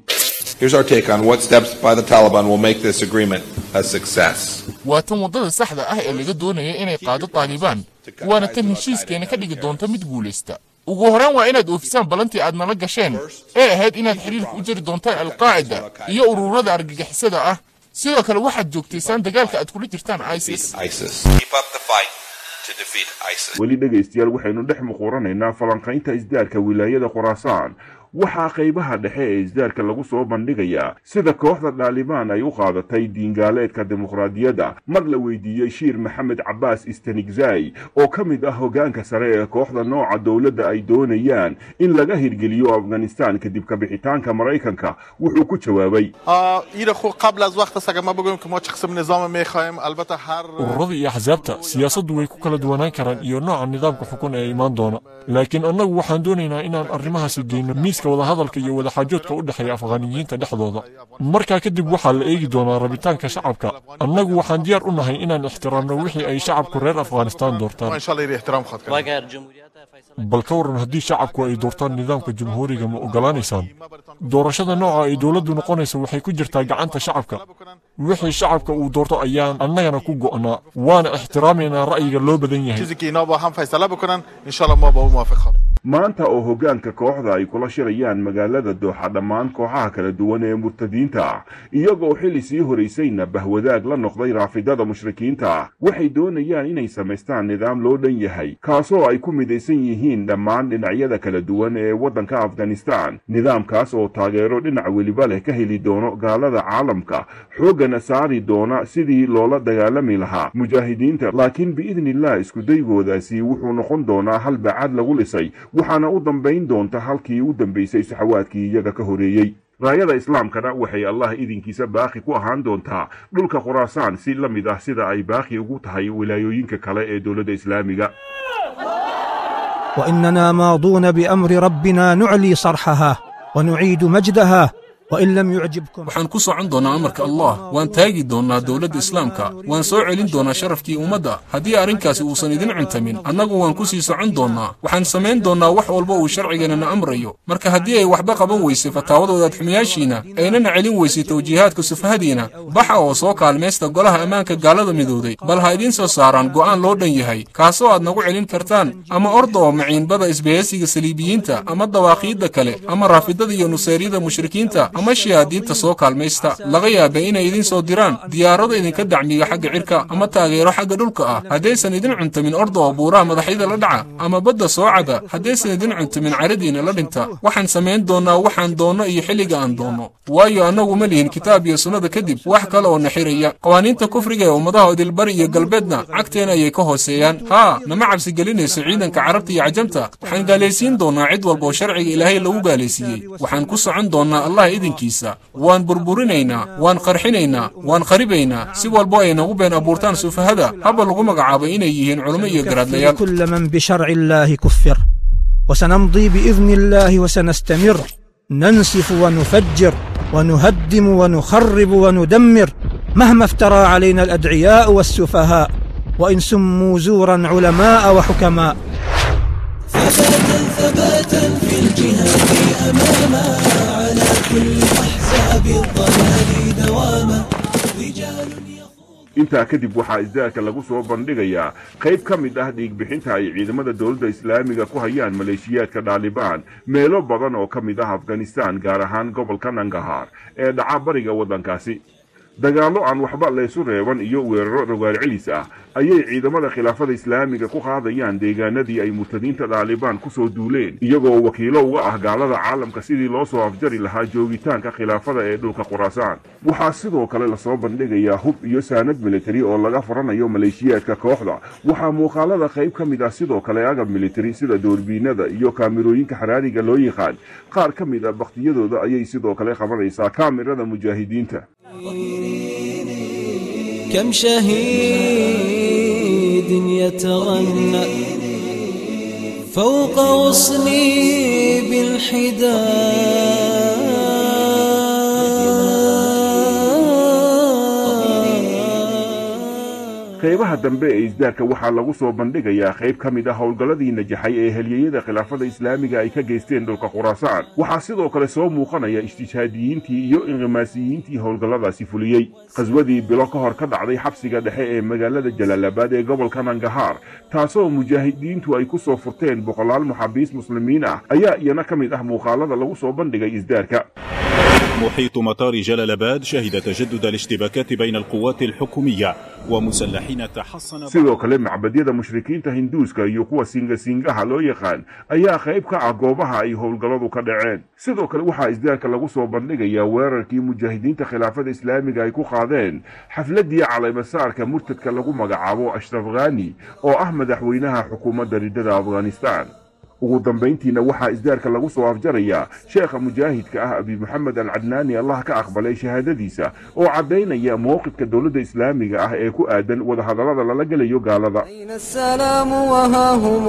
Here's our take on what steps by the Taliban will make this agreement a success. waa tan waddada saxda ah ee laga doonaya inay qaado taalibaan waana tan heshiiskeena ka dhigi doonta mid guulaysta ugu horreyn waa inaad oofisaan ballantii aad nala gasheen ee ahayd inaad xiriirka u jari doontaan alqaacida iyo ururada argagixisada ah sidoo kale waxaad joogtaysaan dagaalka aad kula jirtaan isis ISIS. Keep up the fight to defeat ISIS. weli dhegaystayaal waxaynu dhex muquuranaynaa falanqaynta isdaarka wilaayada khuraasaan waxaa qaybaha dhexe ee isdaarka lagu soo bandhigayaa sida kooxda dhaalibaan ay u qaadatay diingaaleedka dimuqraadiyadda mar la weydiiyey shiir maxamed cabaas istanigzai oo ka mid ah hoggaanka sare ee kooxda nooca dowladda ay doonayaan in laga hirgeliyo afghanistan kadib kabixitaanka maraykanka wuxuu ku jawaabay. Ururada iyo axsaabta siyaasaddu way ku kala duwanaan karaan iyo nooca nidaamka xukun ee imaan doona. Laakiin annagu waxaan doonaynaa inaan arrimahaasi geyno miiska iska wadahadalka iyo wadaxaajoodka u dhexeeya afghaaniyiinta dhexdooda. Markaa kadib waxaa la eegi doonaa rabitaanka shacabka. Annagu waxaan diyaar u nahay inaan ixtiraamno wixii ay shacabku reer afghanistaan doortaan. Bal ka waran haddii shacabku ay doortaan nidaamka jamhuuriga ma ogolaanaysaan doorashada nooca ay dowladdu noqonaysa waxay ku jirtaa gacanta shacabka. Wixii shacabka uu doorto ayaan annagana ku go'naa waana ixtiraamaynaa ra'yiga loo badan yahay maanta oo hoggaanka kooxda ay kula shirayaan magaalada dooxa dhammaan kooxaha kala duwan ee murtadiinta iyagoo xilli sii horaysayna bahwadaag la noqday raafidada mushrikiinta. Waxay doonayaan inay samaystaan nidaam loo dhan yahay kaasoo ay ku midaysan yihiin dhammaan dhinacyada kala duwan ee waddanka afghanistan. Nidaamkaas oo taageero dhinac weliba leh ka heli doono gaalada caalamka xooggana saari doona sidii loola dagaalami lahaa mujaahidiinta. Laakiin biidnillaah iskudaygoodasi wuxuu noqon doonaa hal bacad lagu lisay waxaana u dambayn doonta halkii u dambaysay saxawaadkii iyaga ka horeeyey raayada islaamkana waxay allah idinkiisa baaqi ku ahaan doontaa dhulka khuraasaan si la mid ah sida ay baaqi ugu tahay wilaayooyinka kale ee dowladda islaamiga واننا ماضون بامر ربنا نعلي صرحها ونعيد مجدها waxaan ku socon doonaa amarka allah. Waan taagi doonnaa dowladda islaamka. Waan soo celin doonaa sharafkii ummadda. Haddii arrinkaasi uusan idin cuntamin annagu waan ku sii socon doonnaa waxaan samayn doonnaa wax walba uu sharciganana amrayo. Marka haddii ay waxba qaban weysay fataawadoodaad xumayaashiina aynana celin weysay tawjiihaadka sufahadiina baxa oo soo kaalmaysta golaha ammaanka gaalada midowday bal ha idiin soo saaraan go'aan loo dhan yahay. Kaasoo aad nagu celin kartaan ama orda oo maciinbada isbahaysiga saliibiyiinta ama dawaaqiidda kale ama raafidada iyo nusayryada mushrikiinta ama shihaadiinta soo kaalmaysta? Laga yaaba inay idiin soo diraan? Diyaarado idinka dacmiga xagga cirka ama taageero xagga dhulka ah? Haddaysan idin cuntamin orda oo buuraha madaxyada la dhaca ama badda soo cada? Haddaysan idin cuntamin caradiina la dhinta? Waxaan samayn doonnaa waxaan doonno iyo xilliga aan doonno waayo annagu ma lihin kitaab iyo sunnada kadib. Wax kale oo na xiraya qawaaniinta kufriga ee ummadaha odilbari iyo galbeedna cagteena ayay ka hooseeyaan. Haa nama cabsi gelinayso ciidanka carabta iyo cajamta. Waxaan gaalaysiin doonnaa cid walba oo sharciga ilaahay lagu gaalaysiiyey. Waxaan ku socon doonnaa allah idinkiisa waan burburinaynaa waan qarxinaynaa waan kharibaynaa si walbo ay nagu been abuurtaan sufahada haba lagu magacaabay inay yihiin culummo iyo garaadlayaal كل من بشرع الله كفر وسنمضي باذن الله وسنستمر ننسف ونفجر ونهدم ونخرب وندمر مهما افترى علينا الادعياء والسفهاء وان سموا زورا علماء وحكماء ثباتا في الجهاد أماما على كل أحزاب الضلال دواما رجال intaa kadib waxaa isdaarka lagu soo bandhigayaa qayb ka mid ah dhiigbixinta ay ciidamada dowladda islaamiga ku hayaan maleeshiyaadka dhaalibaan meelo badan oo ka mid ah afghanistan gaar ahaan gobolka nangahaar ee dhaca bariga waddankaasi dagaallo aan waxba laysu reeban iyo weeraro rogaal celis ah ayay ciidamada khilaafada islaamiga ku qaadayaan deegaanadii ay murtadiinta dhaalibaan ku soo duuleen. Iyagoo wakiilo uga ah gaalada caalamka sidii loo soo afjari lahaa joogitaanka khilaafada ee dhulka khuraasaan waxaa sidoo kale la soo bandhigayaa hub iyo saanad militari oo laga furanayo maleeshiyaadka kooxda. Waxaa muuqaalada qayb ka mid ah sidoo kale agab militari sida doorbiinada iyo kaamirooyinka xaraariga loo yaqaan. Qaar ka mid ah bakhtiyadooda ayay sidoo kale qabanaysaa kaamirada mujaahidiinta كم شهيد يتغنى فوق غصني بالحداد. Qaybaha dambe ee isdaarka waxaa lagu soo bandhigayaa qayb ka mid ah howlgalladii najaxay ee heliyeyada khilaafada islaamiga ay ka geysteen dhulka khuraasaan. Waxaa sidoo kale soo muuqanaya istishhaadiyiintii iyo inqimaasiyiintii howlgalladaasi fuliyey. Khaswadii bilo ka hor ka dhacday xabsiga dhexe ee magaalada jalaalabad ee gobolka nangahaar taasoo mujaahidiintu ay ku soo furteen boqolaal maxaabiis muslimiin ah ayaa iyana ka mid ah muuqaalada lagu soo bandhigay isdaarka محيط مطار جلال آباد شهد تجدد الاشتباكات بين القوات الحكومية ومسلحين تحصن sidoo kale macbadyada mushrikiinta hinduuska iyo kuwa singasingaha loo yaqaan ayaa qayb ka ah goobaha ay howlgalladu ka dhaceen sidoo kale waxaa isdaarka lagu soo bandhigayaa weerarkii mujaahidiinta khilaafada islaamiga ay ku qaadeen xafladii calaymasaarka murtadka lagu magacaabo ashraf khani oo ah madaxweynaha xukuumadda riddada afghanistan وغدنبينتينا وحا إزدارك لغوص وافجاريا شيخ مجاهد كأبي محمد العدناني الله كأقبالي شهادة ديسا وعدين يا موقف كدولد إسلامي أه إيكو آدن وده هذا لذا لقل يوقع لذا أين السلام وها هم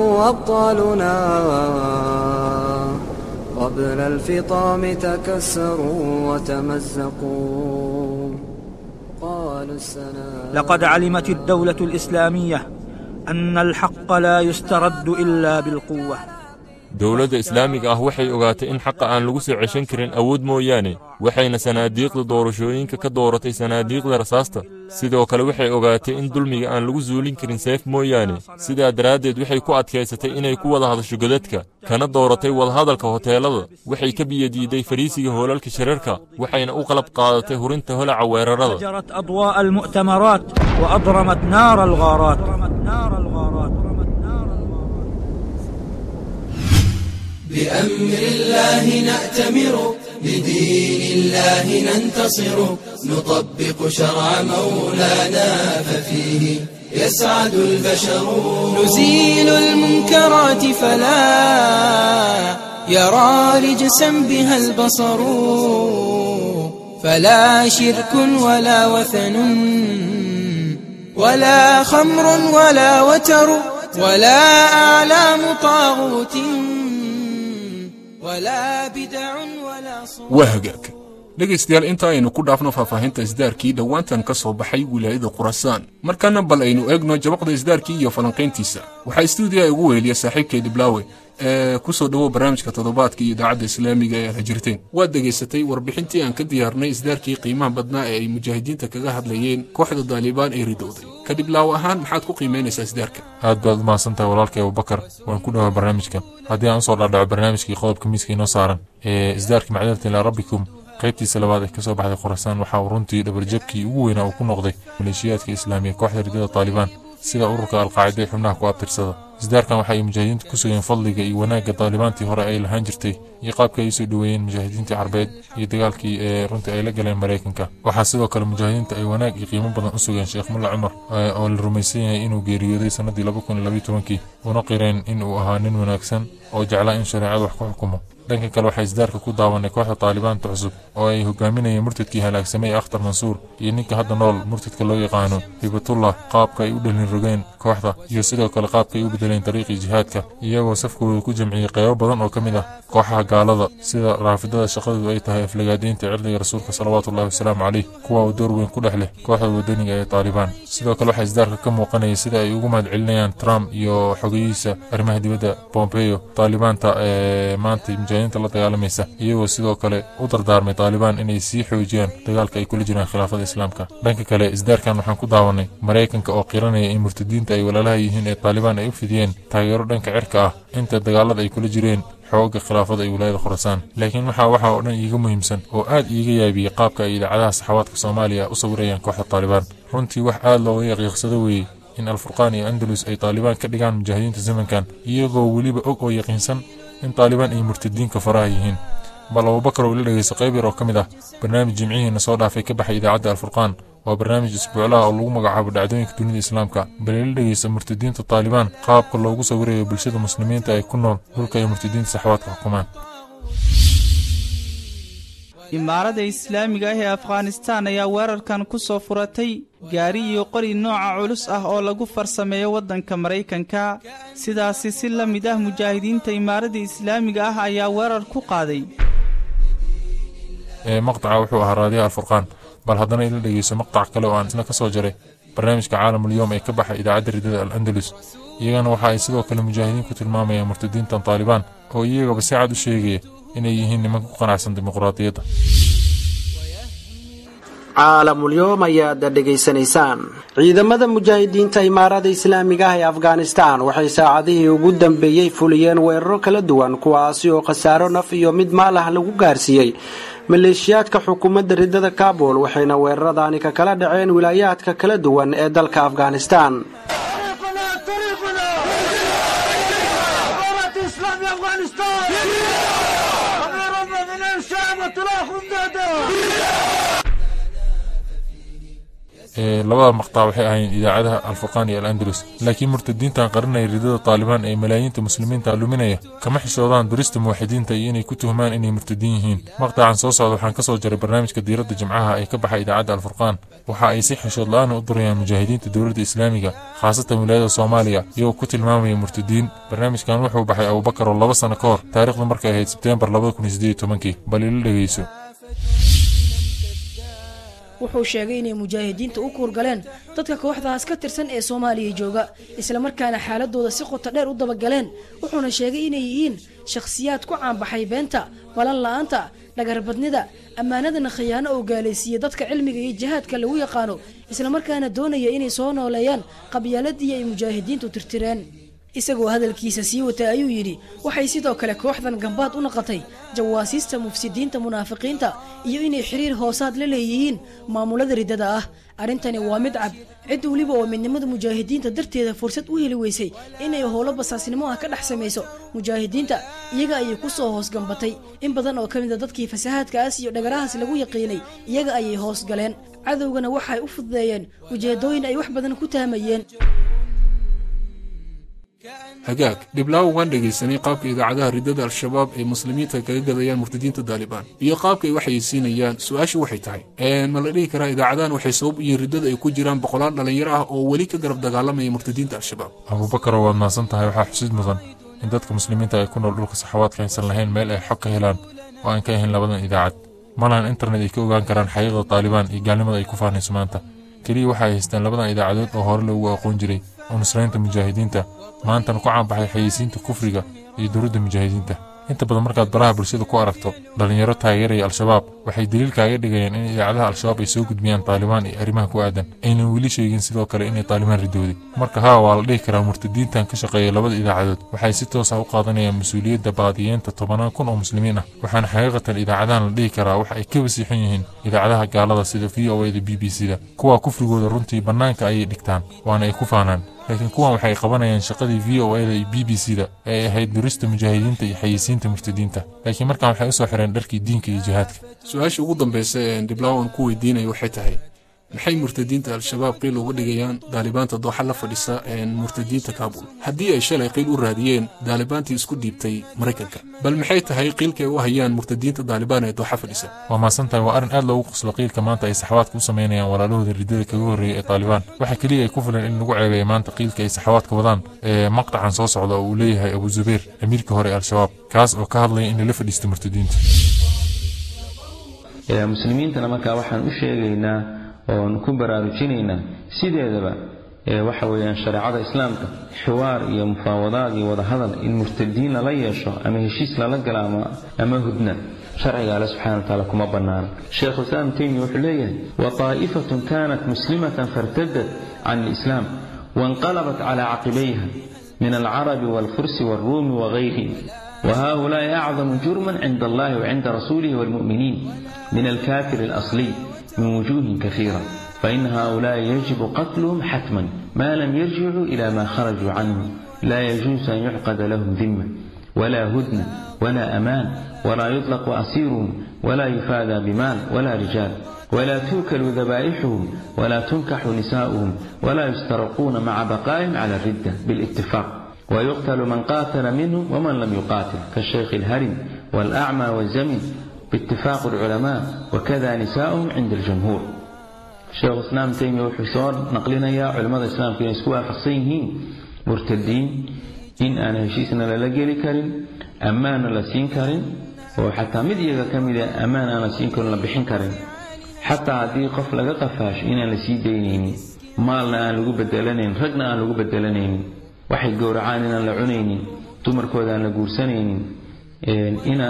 قبل الفطام تكسروا وتمزقوا قالوا السلام لقد علمت الدولة الإسلامية أن الحق لا يسترد إلا بالقوة. Dowladda islaamiga ah waxay ogaatay in xaqa aan lagu soo ceshan karin awood mooyaane waxayna sanaadiiqda doorashooyinka ka dooratay sanaadiiqda rasaasta. Sidoo kale waxay ogaatay in dulmiga aan lagu suulin karin seef mooyaane sidaa daraaddeed waxay ku adkaysatay inay ku wada hadasho godadka kana dooratay wadahadalka hoteelada. Waxay ka biyadiiday fariisiga hoolalka shirarka waxayna u qalab qaadatay hurinta holaca weerarada بأمر الله نأتمر لدين الله ننتصر. نطبق شرع مولانا ففيه يسعد البشر. نزيل المنكرات فلا يرى رجسا بها البصر. فلا شرك ولا وثن ولا خمر ولا وتر ولا أعلام طاغوت. Waa hagaag dhegaystayaal inta aynu ku dhaafno faahfaahinta isdaarkii dhowaantan ka soo baxay wilaayada khurasaan. Markaana bal aynu eegno jabaqda isdaarkii iyo falanqayntiisa. Waxaa istuudiyaha ugu weeliya saaxiibkay dhiblaawe ee ku soo dhowow barnaamijka toddobaadka iyo idaacadda islaamiga ee hajirteen waad dhegaysatay warbixintii aan ka diyaarnay isdaarkii qiimaha badnaa ee ay mujaahidiinta kaga hadlayeen kooxda daalibaan ee ridowday ka dhiblaawe ahaan maxaad ku qiimaynaysaa isdaarka? Aad baad u mahadsantahay walaalkay abubakar waan ku dhowaa barnaamijka. Haddii aan u soo dhaadhaco barnaamijkii qodobka miiska inoo saaran ee isdaarkii macdalta ilaa rabbikum qaybtiisa labaad ee ka soo baxday khurasaan waxa uu runtii dhabarjabkii ugu weynaa uu ku noqday maleeshiyaadka islaamiga kooxda ridada taalibaan sida ururka alqaacida ee xubnaha ku abtirsada. Isdaarkan waxa ay mujaahidiintu ku sugeen fadliga iyo wanaagga daalibaantii hore ay lahaan jirtay iyo qaabka ay u soo dhoweeyeen mujaahidiintii carbeed iyo dagaalkii ee runtii ay la galeen maraykanka. Waxaa sidoo kale mujaahidiinta ay wanaag iyo qiimo badan u sugeen sheekh mulla cumar oo la rumaysan yahay inuu geeriyooday sannadii laba kun iyo labiyo tobankii una qireen in uu ahaa nin wanaagsan oo jeclaa in shareecadu wax ku xukumo dhanka kale waxaa isdaarka ku daawanay kooxda taalibaanta cusub oo ay hogaaminayeen murtadkii halaagsamay ee akhtar mansuur iyo ninka hadda nool murtadka loo yaqaano hibatullah qaabka ay u dhalin rogeen kooxda iyo sidoo kale qaabka ay u bedeleen dariiqii jihaadka iyagoo safkooda ku jamciyey qaybo badan oo ka mid ah kooxaha gaalada sida raafidada shaqadoodu ay tahay aflagaadaynta cirdiga rasuulka salawaatullahi wasalaamu caleyh kuwa uu door weyn ku dhex leh kooxda wadaniga ee taalibaan. Sidoo kale waxaa isdaarka ka muuqanaya sida ay ugu mahad celinayaan trump iyo xogeyihiisa arrimaha dibadda pompeo taalibaanta ee maanta mujaahidiinta la dagaalamaysa iyagoo sidoo kale u dardaarmay taalibaan inay sii xoojiyaan dagaalka ay kula jiraan khilaafada islaamka. Dhanka kale isdaarkan waxaan ku daawanay maraykanka oo qiranaya in murtadiinta ay walaalaha yihiin ee taalibaan ay u fidiyeen taageero dhanka cirka ah. Inta dagaalada ay kula jireen xoogga khilaafada ay wilaayada khurasaan laakiin waxaa waxa oo dhan iiga muhiimsan oo aad iiga yaabiyey qaabka ay idaacadaha saxawaadka soomaaliya u sawirayaan kooxda taalibaan runtii wax aad looga yaqiiqsado weeye in alfurqaan iyo andalus ay taalibaan ka dhigaan mujaahidiinta zamankan iyagoo weliba og oo yaqiinsan in taalibaan ay murtadiinka faraha yihiin. Bal abubakar oo ila dhegaysta qayb yar oo ka mid ah barnaamij jimcihiina soo dhaafay ka baxay idaacadda alfurqaan waa barnaamij isbuuclaha oo lagu magacaabo dhacdooyinka dunida islaamka. Bal ila dhegaysta murtadiinta taalibaan qaabka loogu sawirayo bulshada muslimiinta ee ku nool dhulka ay murtadiinta saxwaadka xukumaan imaaradda islaamiga ah ee afghanistaan ayaa weerarkan ku soo furatay gaari iyo qori nooca culus ah oo lagu farsameeyo waddanka maraykanka. Sidaasi si la mid ah mujaahidiinta imaaradda islaamiga ah ayaa weerar ku qaaday. Maqtaca wuxuu ahaa raadiyaha alfurqaan. Bal haddana ila dhegeyso maqtac kale oo aan isna ka soo jaray barnaamijka caalamulyoom ee ka baxay idaacadda ridada al andalus iyagana waxa ay sidoo kale mujaahidiin ku tilmaamayaan murtadiintan taalibaan oo iyagaba si cad u sheegaya inay yihiin niman ku qanacsan dimuqraadiyadda. Caalamulyoom ayaad dhegaysanaysaan ciidamada mujaahidiinta imaarada islaamiga ah ee afghanistan waxay saacadihii ugu dambeeyey fuliyeen weeraro kala duwan kuwaasi oo khasaaro naf iyo mid maal ah lagu gaarsiiyey. Maleeshiyaadka xukuumadda ridada kabul waxayna weeraradaani ka kala dhaceen wilaayaadka kala duwan ee dalka afghanistan labada maqtac waxay ahayn idaacadaha alfurqaan iyo al-andalus. Laakiin murtadiintan qarinaya ridada taalibaan ee malaayiinta muslimiinta luminaya kama xishoodaan durista muwaxidiinta iyo inay ku tuhmaan inay murtadiin yihiin. Maqtacan soo socda waxaan ka soo jaray barnaamijka diiradda jimcaha ee ka baxa idaacadda alfurqaan. Waxa ay si xishood la'aan u durayaan mujaahidiinta dowladda islaamiga khaasatan wilaayada soomaaliya iyagoo ku tilmaamaya murtadiin barnaamijkan wuxuu baxay abubakar oo laba sano ka hor taariikhdu markay ahayd sebteembar bal ila dhegeyso wuxuu sheegay inay mujaahidiinta u kuurgaleen dadka kooxdahaas ka tirsan ee soomaaliya jooga islamarkaana xaaladooda si qoto dheer u dabagaleen wuxuuna sheegay inay yihiin shakhsiyaad ku caanbaxay beenta balan la'aanta dhagarbadnida ammaanadana khiyaano oo gaalaysiiya dadka cilmiga iyo jihaadka lagu yaqaano islamarkaana doonaya inay soo nooleeyaan qabyaaladii ay mujaahidiintu tirtireen isagoo hadalkiisa sii watay ayuu yidhi waxay sidoo kale kooxdan gambaad u noqotay jawaasiista mufsidiinta munaafiqiinta iyo inay xiriir hoosaad la leeyihiin maamulada riddada ah. Arrintani waa mid cad. Cid weliba oo midnimada mujaahidiinta darteeda fursad u heli weysay inay howlo basaasnimo ah ka dhex samayso. Mujaahidiinta iyaga ayay ku soo hoos gambatay. In badan oo ka mid a dadkii fasahaadkaas iyo dhagarahaas lagu yaqiinay iyaga ayay hoos galeen. Cadowgana waxay u fududeeyeen ujeedooyin ay wax badan ku taamayeen hagaag dhiblaaw waan dhegaysanay qaabka idaacadaha riddada al-shabaab ay muslimiinta kaga gadayaan murtadiinta daalibaan iyo qaabka ay waxaysiinayaan su'aashu waxay tahay ma la dhihi karaa idaacadahan waxay sabab yihiin riddada ay ku jiraan boqolaal dhallinyaro ah oo weli ka garab dagaalamaya murtadiinta al-shabaab. Abubakar waad mahadsan tahay waxaa xusid mudan in dadka muslimiinta ay ku nool dhulka saxawaadka aysan lahayn meel ay xog ka helaan oo aan ka ahayn labadan idaacad. Ma lahan internet ay ka ogaan karaan xaqiiqda taalibaan iyo gaalnimada ay ku faanayso maanta. Keliya waxa ay haystaan labadan idaacadood oo hore loogu aqoon jiray oo nusraynta mujaahidiinta maantana ku caanbaxay xayeysiinta kufriga iyo dowladda mujaahidiinta. Inta badan markaad baraha bulshada ku aragto dhallinyaro taageeraya al-shabaab waxay daliil kaaga dhigayaan in idaacadaha al-shabaab ay soo gudbiyaan taalibaan iyo arrimaha ku aadan aynan weli sheegin sidoo kale inay taalibaan ridooday marka haa waa la dhihi karaa murtadiintan ka shaqeeya labada idaacadood. Waxay si toos ah u qaadanayaan mas'uuliyadda baadiyeenta tobanaan kun oo muslimiin ah. Waxaana xaqiiqatan idaacadahan la dhihi karaa wax ay ka wasiixan yihiin idaacadaha gaalada sida v o eda b b c da kuwaa kufrigooda runtii bannaanka ayay dhigtaan waana ay ku faanaan. Laakiin kuwan waxay qabanayaan shaqadii v o eda iyo b b c da ee ay ahayd durista mujaahidiinta iyo xayeysiinta murtadiinta. Laakiin markan waxay u soo xireen dharkii diinka iyo jihaadka su'aasha ugu dambaysa ee dhiblaw aan ku weydiinayo waxay tahay maxay murtadiinta al-shabaab qiil uga dhigayaan daalibaanta dooxa la fadhisa murtadiinta kaabul? Haddii ay shalay qiil u raadiyeen daalibaantii isku dhiibtay maraykanka. Bal maxay tahay qiilkay u hayaan murtadiinta daalibaan ee dooxa fadhisa? Waa mahadsan tahay waa arrin aad loogu qoslo qiilka maanta ay saxawaadka u samaynayaan walaalahooda riddada kaga horreeyay ee taalibaan waxa keliya ay ku filan in lagu ceebeeya maanta qiilka ay saxawaadka wadaan ee maqtacan soo socda oo uu leeyahay abu zubayr amiirka hore ee al-shabaab kaas oo ka hadlaya in lala fadhiisto murtadiinta muslimiintana markaa waxaan u sheegaynaa oon ku baraarujinaynaa sideedaba waxa weeyaan shareecada islaamka. Xiwaar iyo mufaawadaad iyo wadahadal in murtadiin lala yeesho ama heshiis lala gala ama hudna sharciga alle subxana watacaala kuma bannaana sheekhu islaam taymiya wuxuu leeyahay wa طaa'ifatun kanat muslimatan fartadat can alislaam wainqalabat cala caqibayha min alcarabi waalfursi waalruumi wagayrihim وهؤلاء أعظم جرما عند الله وعند رسوله والمؤمنين من الكافر الأصلي من وجوه كثيرة. فإن هؤلاء يجب قتلهم حتما. ما لم يرجعوا إلى ما خرجوا عنه. لا يجوز أن يعقد لهم ذمة. ولا هدنة ولا أمان ولا يطلق أسيرهم ولا يفادى بمال ولا رجال. ولا توكل ذبائحهم ولا تنكح نساؤهم ولا يسترقون مع بقائهم على الردة. بالاتفاق. ويقتل من قاتل منهم ومن لم يقاتل كالشيخ الهرم والأعمى والزمن باتفاق العلماء وكذا نساؤهم عند الجمهور شيخ الإسلام تيمية وحسون نقلنا يا علماء الإسلام في نسكوا فصيهين مرتدين إن أنا هشيسنا للقيل كريم أمان لسين كريم وحتى مدية كمدة أمان أنا سين كريم لبحين كريم حتى هذه قف لقى قفاش إن لسي دينيني مالنا أن لقو بدلنين رجنا أن لقو بدلنين waxay gowracaan inaan la cunaynin dumarkooda aan la guursanaynin ina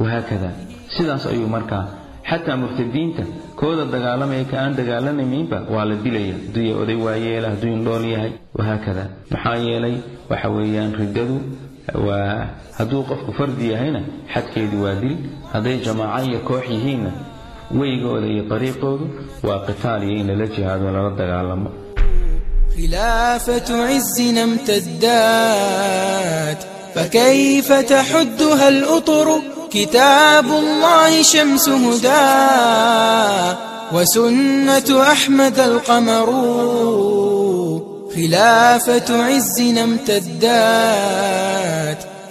wahaakada. Sidaas ayuu markaa xataa murtadiinta kooda dagaalamaya ka aan dagaalamaynba waa la dilaya. Hadduu oday waayeela hadduu indhool yahay wahaakada. Maxaa yeelay waxa weeyaan riddadu waa hadduu qofku fardi yahayna xadkeedu waa dil. Hadday jamaaco iyo koox yihiinna weygooda iyo dariiqoodu waa qitaal iyo in lala jihaado lala dagaalamo خلافة عزنا امتدت فكيف تحدها الأطر؟ كتاب الله شمس هدى وسنة أحمد القمر. خلافة عزنا امتدت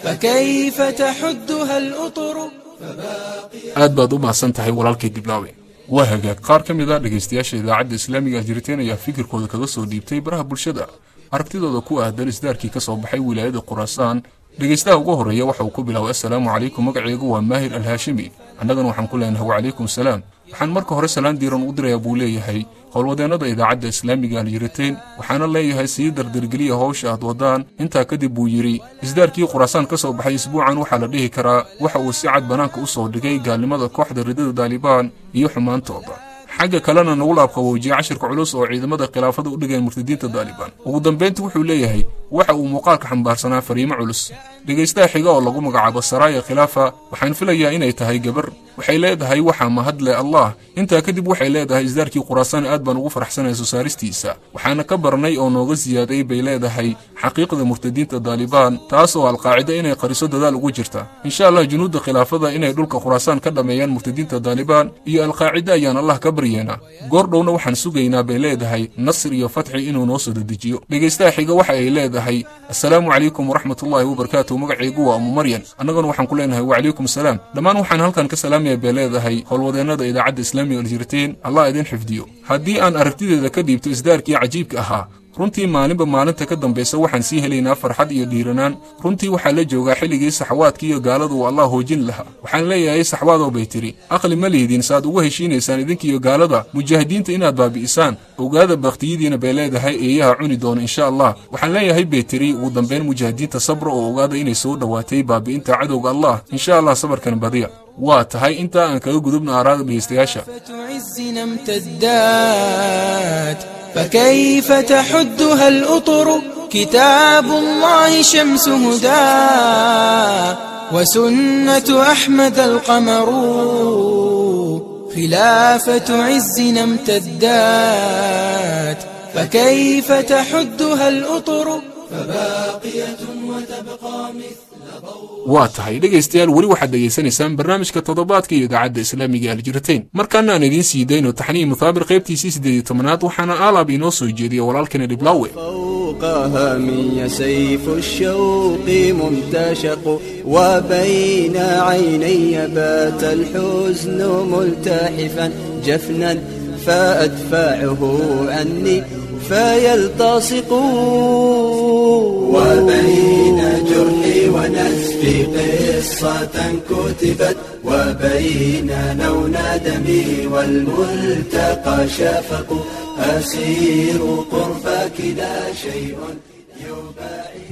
فكيف تحدها الأطر؟ aad baad u mahadsan tahay walaalkay diblaawe waa hagaag qaar ka mid a dhegaystayaasha idaacadda islaamiga jiriteen ayaa fikirkooda kaga soo dhiibtay baraha bulshada. Aragtidooda ku ah darisdaarkii ka soo baxay wilaayada khuraasaan dhegaystaha ugu horreeya waxa uu ku bilaabay assalaamu calaykum magaceegu waa maahir alhaashimi. Annagana waxaan ku leenahay wacalaykum salaam waxaan marka hore salaan diiran u dirayaa buu leeyahay. Howlwadeennada idaacadda islaamiga aljiriteen waxaana leeyahay sii dardargeliya howsha aad wadaan. Intaa kadib buu yidhi isdaarkii khuraasaan ka soo baxay isbuucan waxaa la dhihi karaa waxa uu si cad bannaanka u soo dhigay gaalnimada kooxda ridada daalibaan iyo xumaantooda. Xagga kalena nagu laabqaboojiyey cashirka culus oo ciidamada khilaafada u dhigeen murtadiinta daalibaan. Ugu dambayntii wuxuu leeyahay waxa uu muuqaalka xambaarsanaa fariimo culus. Dhegaystaha xiga oo lagu magacaabo saraaya khilaafa waxaan filayaa inay tahay gabar waxay leedahay waxaa mahadle allah. Intaa kadib waxay leedahay isdaarkii khuraasaan aad baan ugu faraxsanaya soo saaristiisa. Waxaana ka barnay oo nooga siyaaday bay leedahay xaqiiqda murtadiinta daalibaan taas oo alqaacida inay qariso dadaal ugu jirta. Insha allah junuudda khilaafada inay dhulka khuraasaan ka dhammeeyaan murtadiinta daalibaan iyo alqaacida ayaan allah ka baryeena. Goordhowna waxaan sugaynaa bay leedahay nasr iyo fatxi inuu noo soo dedejiyo. Dhegaystaha xiga waxa ay leedahay assalaamu calaykum waraxmatullaahi wabarakaatu magacaygu waa umu maryan annagana waxaan ku leenahay wacalaykum salaam dhammaan waxaan halkan ka salaamaya bay leedahay howlwadeennada idaacadda islaamiga aljiriteen allah idin xifdiyo. Haddii aan aragtideeda ka dhiibto isdaarkii cajiibka ahaa runtii maalinba maalinta ka dambaysa waxaan sii helaynaa farxad iyo dhiiranaan. Runtii waxaa la joogaa xilligii saxwaadka iyo gaaladu uu allah hoojin lahaa. Waxaan leeyahay saxwaadoo bay tidhi aqli ma lihdin saaad uga heshiinaysaan idinkiiyo gaalada. Mujaahidiinta inaad baabi'isaan. Ogaada bakhtiyadiina bay leedahay eeyaha cuni doona insha allah. Waxaan leeyahay bay tiri ugu dambayn mujaahidiinta sabra oo ogaada inay soo dhowaatay baabi'inta cadowga allah. Insha allah sabarkan badiya waa tahay intaa aan kaga gudubna aaraada امتدت فكيف تحدها الأطر؟ كتاب الله شمس هدى وسنة أحمد القمر. خلافة عزنا امتدت فكيف تحدها الأطر؟ فباقية وتبقى مثل waa tahay dhegaystayaal weli waxaad dhegaysanaysaan barnaamijka toddobaadka iyo idaacadda islaamiga aljirateen markaana aan idiin sii dayno taxniyi muthaabir qaybtiisii siddeed iyo tobanaad waxaana aalaab inoo soo jeediya walaalkana dhiblaawe فوقها من سيف الشوق ممتشق وبين عيني بات الحزن ملتحفا جفنا فأدفعه عني فيلتصق وبين جرحي ونسفي قصة كتبت وبين لون دمي والملتقى شفق أسير قربك لا شيء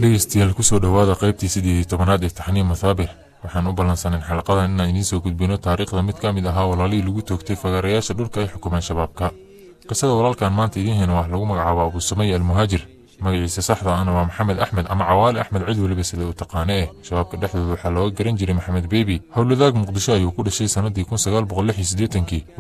dhegaystayaal kusoo dhowaada qaybtii siddeed iyo tobanaad ee taxniim mathaabir waxaan u ballansanin xalaqadan inaan idiin soo gudbino taariikhda mid ka mid ahaa walaalihii lagu toogtay fagaarayaasha dhulka ay xukumaan shabaabka qisada walaalkan maanta idiin wax lagu magacaabo abuusamay almuhaajir magaciisa saxda ahna waa maxamed axmed ama cawaali axmed cid weliba sida uu taqaane eh shabaabka dhexdooda waxaa looga garan jiray maxamed beebi. Howladaag muqdisho ayuu ku dhashay sannadii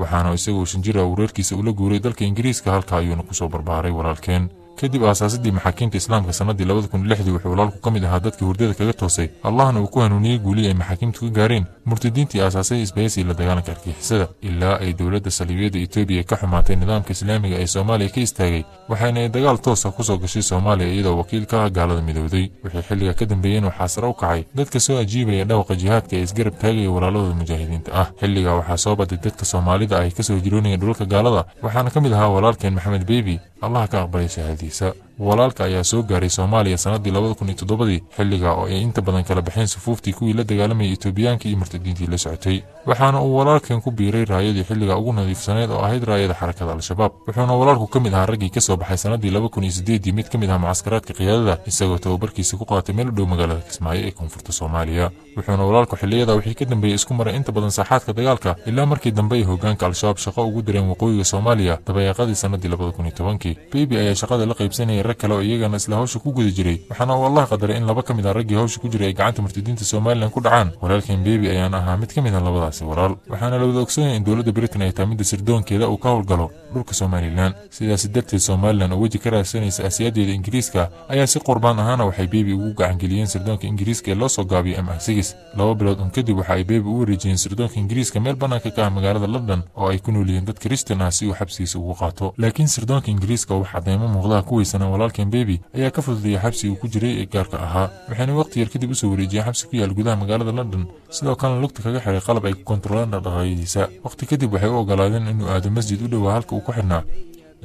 waxaana isagoo shanjira wareerkiisa ula guuray dalka ingiriiska halka ayuuna ku soo barbaaray walaalkeen kadib aasaasadii maxaakiimta islaamka sannadii wuxuu walaalku ka mid ahaa dadkii hurdada kaga toosay. Allahna uu ku hanuuniyey guulii ay maxaakiimtu ka gaareen. Murtadiintii aasaasay isbayasii la dagaalanka argixisada ilaa ay dowladda saliibiyadda etoobiya ka xumaatay nidaamka islaamiga ee soomaaliya ka istaagay waxayna ay dagaal toosa ku soo gashay soomaaliya iyadoo wakiil ka ah gaalada midowday. Wixii xilliga ka dambeeyeen waxaa sare u kacay. Dadka soo ajiibaya dhawaqa jihaadka ee isgarab taagaya walaaladooda mujaahidiinta ah. Xilliga waxaa soo baday dadka soomaalida ay ka soo jiroonayeen dhulalka gaalada waxaana ka mid ahaa walaalkeen maxamed beebi. Allah ka aqbalay 底色。Walaalka ayaa soo gaaray soomaaliya sannadii dii xilliga oo ay inta badan kala baxeen sufuuftii kuwii la dagaalamayay etoobiyaanka iyo murtadiintii la socotay. Waxaana uu walaalkan ku biiray raayadii xilliga ugu nadiifsaneed oo ahayd raayada xarakada al-shabaab wuxuuna walaalku ka mid ahaa raggii ka soo baxay sannadii mid ka mid ah mucaskaraadka qiyaadada isagoo tababarkiisa ku qaatay meel dhow magaalada kismaayo ee koonfurta soomaaliya. Wuxuuna walaalku xilliyada wixii ka dambeeyey isku maray inta badan saaxaadka dagaalka ilaa markii dambe ay hogaanka al-shabaab shaqo ugu direen waqooyiga soomaaliya dabayaaqadii sannadii beebi ayaa shaqada la qaybsanayay rag kale oo iyagana isla hawsha ku guda jiray. Waxaana uu allah qadaray in laba ka mid ah raggii hawsha ku jiray ay gacanta murtadiinta somalilan ku dhacaan. Walaalkan bebi ayaana ahaa mid ka mid a labadaasi walaal. Waxaana la wada ogsoonyahay in dowladda britain ay tahay midda sirdoonkeeda uu ka howlgalo dhulka somalilan sidaasi darteed somalilan oo weji ka raadsanaysa asiyaadeeda ingiriiska ayaa si qurbaan ahaana waxay bebi ugu gacangeliyeen sirdoonka ingiriiska ee loo soo gaabiyay m sigis laba bilood un kadib waxa ay bebi u wareejiyeen sirdoonka ingiriiska meel bannaanka ka ah magaalada london oo ay ku nool yihiin dad kristan ah si uu xabsigiisa ugu qaato. Laakiin sirdoonka ingiriiska oo wax cadeymo muuqdaha ku walaalkan bebi ayaa ka fududeeyay xabsi uu ku jiray ee gaarka ahaa waxayna waqti yar kadib u soo wareejiyeen xabsi ku yaal gudaha magaalada london. Sidoo kalena lugta kaga xiray qalab ay ku kontarolaan dhaqdhaqaaqyadiisa waqti kadib waxay u ogolaadeen inuu aado masjid u dhowaa halka uu ku xidhnaa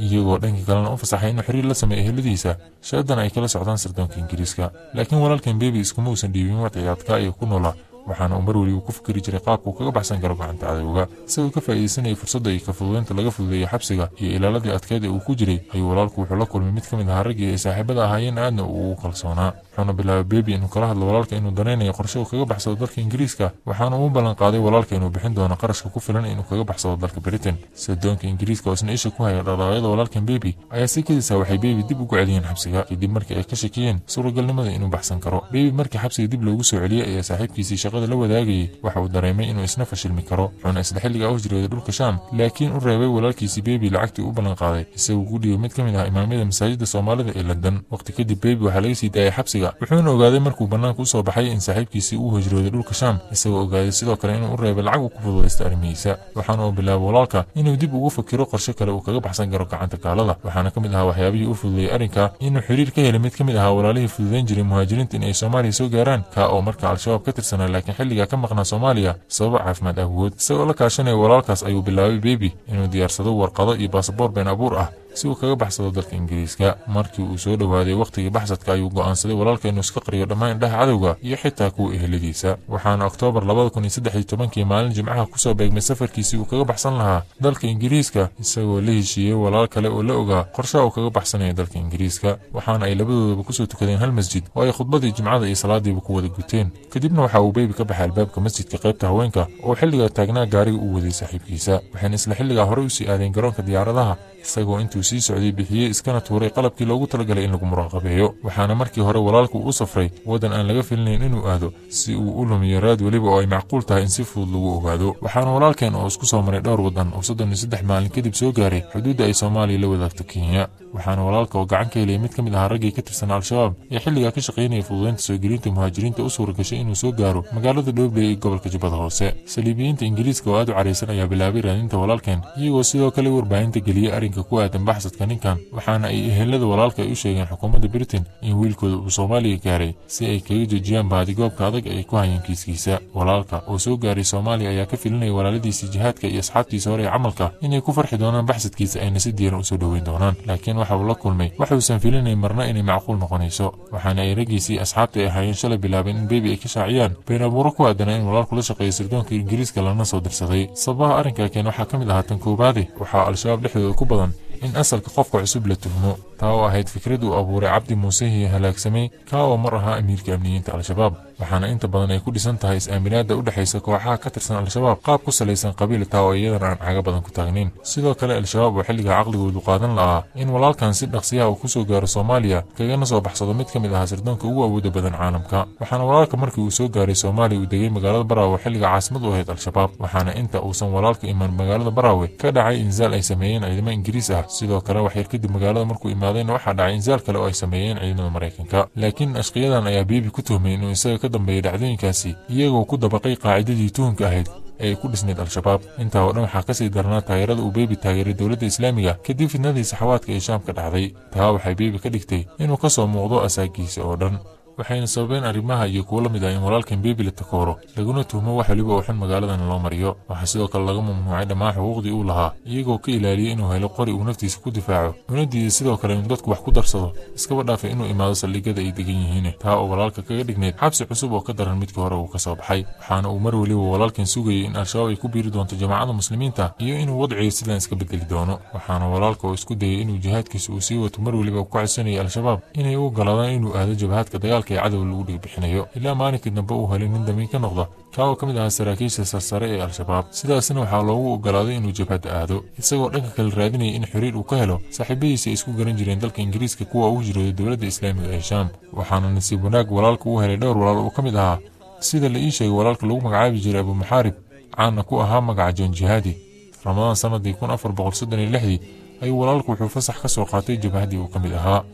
iyagoo dhanka kalena u fasaxay inuu xiriir la sameeyo eheladiisa shaadana ay kala socdaan sirdoonka ingiriiska. Laakiin walaalkan bebi iskuma uusan dhiibin wadciyaadka iyo ku noolaa waxaana uu mar weliba ku fikiri jiray qaabka uu kaga baxsan karo gacanta cadowga isagoo ka faa'iidaysanayay fursadda iyo ka fududeynta laga fududeeyay xabsiga iyo ilaaladii adkeed ee uu ku jiray ayuu walaalku wuxuu la kulmay mid ka mid ahaa raggii ay saaxiibada ahaayeen aadna uu ugu kalsoonaa. Wuxuuna bilaabay bebi inuu kala hadlo walaalka inuu danaynayo qorshe uu kaga baxsado dalka ingiriiska. Waxaana uu ballan qaaday walaalka inuu bixin doono qarashka ku filan inuu kaga baxsado dalka britain. Sirdoonka ingiriiska oo isna isha ku haya dhaqdhaqaaqyada walaalkan bebi ayaa si kadisa waxay bebi dib ugu celiyeen xabsiga kadib markii ay ka shakiyeen suuragalnimada inuu baxsan karo. Bebi markii xabsiga dib loogu soo celiyey ayaa saaxiibkiisii shaqada la wadaagayay waxa uu dareemay inuu isna fashilmi karo. Wuxuuna isla xilligaa u hijrooday dhulka shaam laakiin u reebay walaalkiisii bebi lacagtii u ballan qaaday isagoo ku dhigay mid ka mid ah imaamyada masaajidda soomaalida ee london. Waqti kadib bebi waxaa laga sii daayay xabsiga wuxuuna ogaaday markuu bannaanka u soo baxay in saaxiibkiisii uu hijrooday dhulka shaam isagoo ogaaday sidoo kale inuu u reebay lacag uu ku fududaysta arrimihiisa. Waxaana uu bilaabay walaalka inuu dib ugu fakiro qorshe kale uu kaga baxsan karo gacanta gaalada. Waxaana ka mid ahaa waxyaabihii u fududeeyey arrinka inuu xiriir ka helay mid ka mid ahaa walaalihii fududayn jiray muhaajiriinta in ay soomaaliya soo gaaraan kaa oo marka al-shabaab ka tirsanaa laakiin xilligaa ka maqnaa soomaaliya sababa caafimaad awood isagoo la kaashanaya walaalkaas ayuu bilaabay bebi inuu diyaarsado warqado iyo baasaboor been abuur ah si uu kaga baxsado dalka ingiriiska. Markii uu soo dhowaaday wakhtigii baxsadka ayuu go'aansaday walaalka inuu iska qariyo dhammaan indhaha cadowga iyo xitaa kuwa eheladiisa. Waxaana oktoobar labada kun iyo saddex tobankii maalin jimcaha ku soo beegmay safarkiisii uu kaga baxsan lahaa dalka ingiriiska isagoo la heshiiyey walaal kale oo la ogaa qorshaha uu kaga baxsanaya dalka ingiriiska. Waxaana ay labadoodaba ku soo tukadeen hal masjid oo ay khudbadii jimcada iyo salaadiiba ku wada guteen. Kadibna waxa uu beebi ka baxay albaabka masjidka qaybta haweenka oo xilligaa taagnaa gaariga uu waday saaxiibkiisa. Waxayna isla xilligaa horey u sii aadeen garoonka diyaaradaha isagoo intuu sii socday bixiyey iskana tuuray qalabkii loogu talagalay in lagu muraaqabeeyo waxaana markii hore walaalku u safray waddan aan laga filinayn inuu aado si uu u lumiyo raad weliba oo ay macquul tahay in si fudud lagu ogaado. Waxaana walaalkeen oo isku soo maray dhowr waddan oo soddon iyo saddex maalin kadib soo gaaray xuduudda ay soomaaliya la wadaagto kenya. Waxaana walaalka oo gacan ka helaya mid ka mid ahaa raggii ka tirsanaa al-shabaab ee xilligaa ka shaqaynaya fududeynta soo gelinta muhaajiriinta u suura gashay inuu soo gaaro magaalada dhoobley ee gobolka jubbada hoose. Saliibiyiinta ingiriiska oo aad u caraysan ayaa bilaabay raadinta walaalkeen iyagoo sidoo kale warbaahinta geliyey arrinka ku aadan baxsadka ninkan waxaana ay ehelada walaalka ay u sheegeen xukuumadda britain in wiilkooda uu soomaaliya gaaray si ay kaga joojiyaan baadigoobka adag ay ku hayeen kiiskiisa. Walaalka oo soo gaaray soomaaliya ayaa ka filinaya walaaladiisii jihaadka iyo asxaabtiisa hore ee camalka inay ku farxi doonaan baxsadkiisa ayna si diiran u soo dhoweyn doonaan. Laakiin waxa uu la kulmay waxuusan filinayn marna inay macquul noqonayso waxaana ay raggiisii asxaabta ay ahaayeen shalay bilaabeen in bebi ay ka shaaciyaan been abuuro ku aadanaa in walaalku la shaqeeyo sirdoonka ingiriiska lana soo dirsaday. Sababaha arrinkaa keen waxaa ka mid ahaa tan koowaade waxaa al-shabaab dhexdooda ku badan in asalka qofka cusub la tuhmo taa oo ahayd fikrad uu abuuray cabdi muusehii halaagsamay kaa oo mar ahaa amiirka amniyiinta al-shabaab. Waxaana inta badan ay ku dhisan tahay is-aaminaadda u dhexaysa kooxaha ka tirsan al-shabaab qaab ku salaysan qabiil taa oo iyadan aan caga badan ku taagnayn sidoo kale al-shabaab oo xilligaa caqligoodu qaadan la'aa in walaalkan si dhaqsiyaha uu ku soo gaaro soomaaliya kagana soo baxsado mid ka mid ahaa sirdoonka ugu awooda badan caalamka. Waxaana walaalka markii uu soo gaaray soomaaliya uu degay magaalada baraawe xilliga caasimad u ahayd al-shabaab. Waxaana inta uusan walaalka imaan magaalada baraawe ka dhacay insaal ay sameeyeen ciidamo ingiriis ah. Sidoo kale waxyar kadib magaalada markuu imaadayna waxaa dhacay insaal kale oo ay sameeyeen ciidamada maraykanka. Laakiin ashqiyadan ayaa beebi ku tuhmay inuu isaga ka dambeeyay dhacdooyinkaasi iyagoo ku dabaqay qaacidadii tuhunka ahayd ay ku dhisnayd al-shabaab. Intaa oo dhan waxaa ka sii darnaa taageerada uu beebi taageeray dowladda islaamiga kadib fidnadii saxawaadka ee shaam ka dhacday. Taa waxay beebi ka dhigtay inuu ka soo muuqdo asaagiisa oo dhan waxayna sababeen arrimaha iyo kuwo la mid ah in walaalkan beebi la takooro. Laguna tuhmo wax weliba oo xun magaaladan loo mariyo. Waxaa sidoo kale laga mamnuucay dhammaan xuquuqdii uu lahaa iyagoo ka ilaaliyey inuu helo qori uu naftiisa ku difaaco. Una diiday sidoo kale inuu dadku wax ku darsado. Iskaba dhaafay inuu imaado saldhigyada ay degan yihiin. Taa oo walaalka kaga dhignayd xabsi cusub oo ka daran midkii hore uu ka soo baxay. Waxaana uu mar weliba walaalkan sugayay in al-shabaab ay ku biiri doonto jamaacada muslimiinta iyo inuu wadciga sidan iska bedeli doono. Waxaana walaalka oo isku dayay inuu jihaadkiisa uu sii wato mar weliba ku codsanayay al-shabaab inay u ogolaadaan inuu aado jabhaadka dagaalka dagaalka ee lagu dhigbixinayo. Ilaa maalinkii dambe uu helay nin damiin ka noqda. Kaa oo ka mid ahaa saraakiisha sarsare ee al-shabaab. Sidaasna waxaa loogu ogolaaday inuu jabhadda aado isagoo dhanka kale raadinaya in xiriir uu ka helo saaxiibadiisa ay isku garan jireen dalka ingiriiska kuwa ugu jirooday dowladda islaamiga ee shaam. Waxaana nasiib wanaag walaalka uu helay dhowr walaal uu ka mid ahaa sida la ii sheegay walaalka lagu magacaabi jiray abumaxaarib caanna ku ahaa magaca john jihaadi. Ramadaan sannadii kun afar boqol soddon iyo lixdii ayuu walaalku wuxuu fasax ka soo qaatay jabhaddii uu ka mid ahaa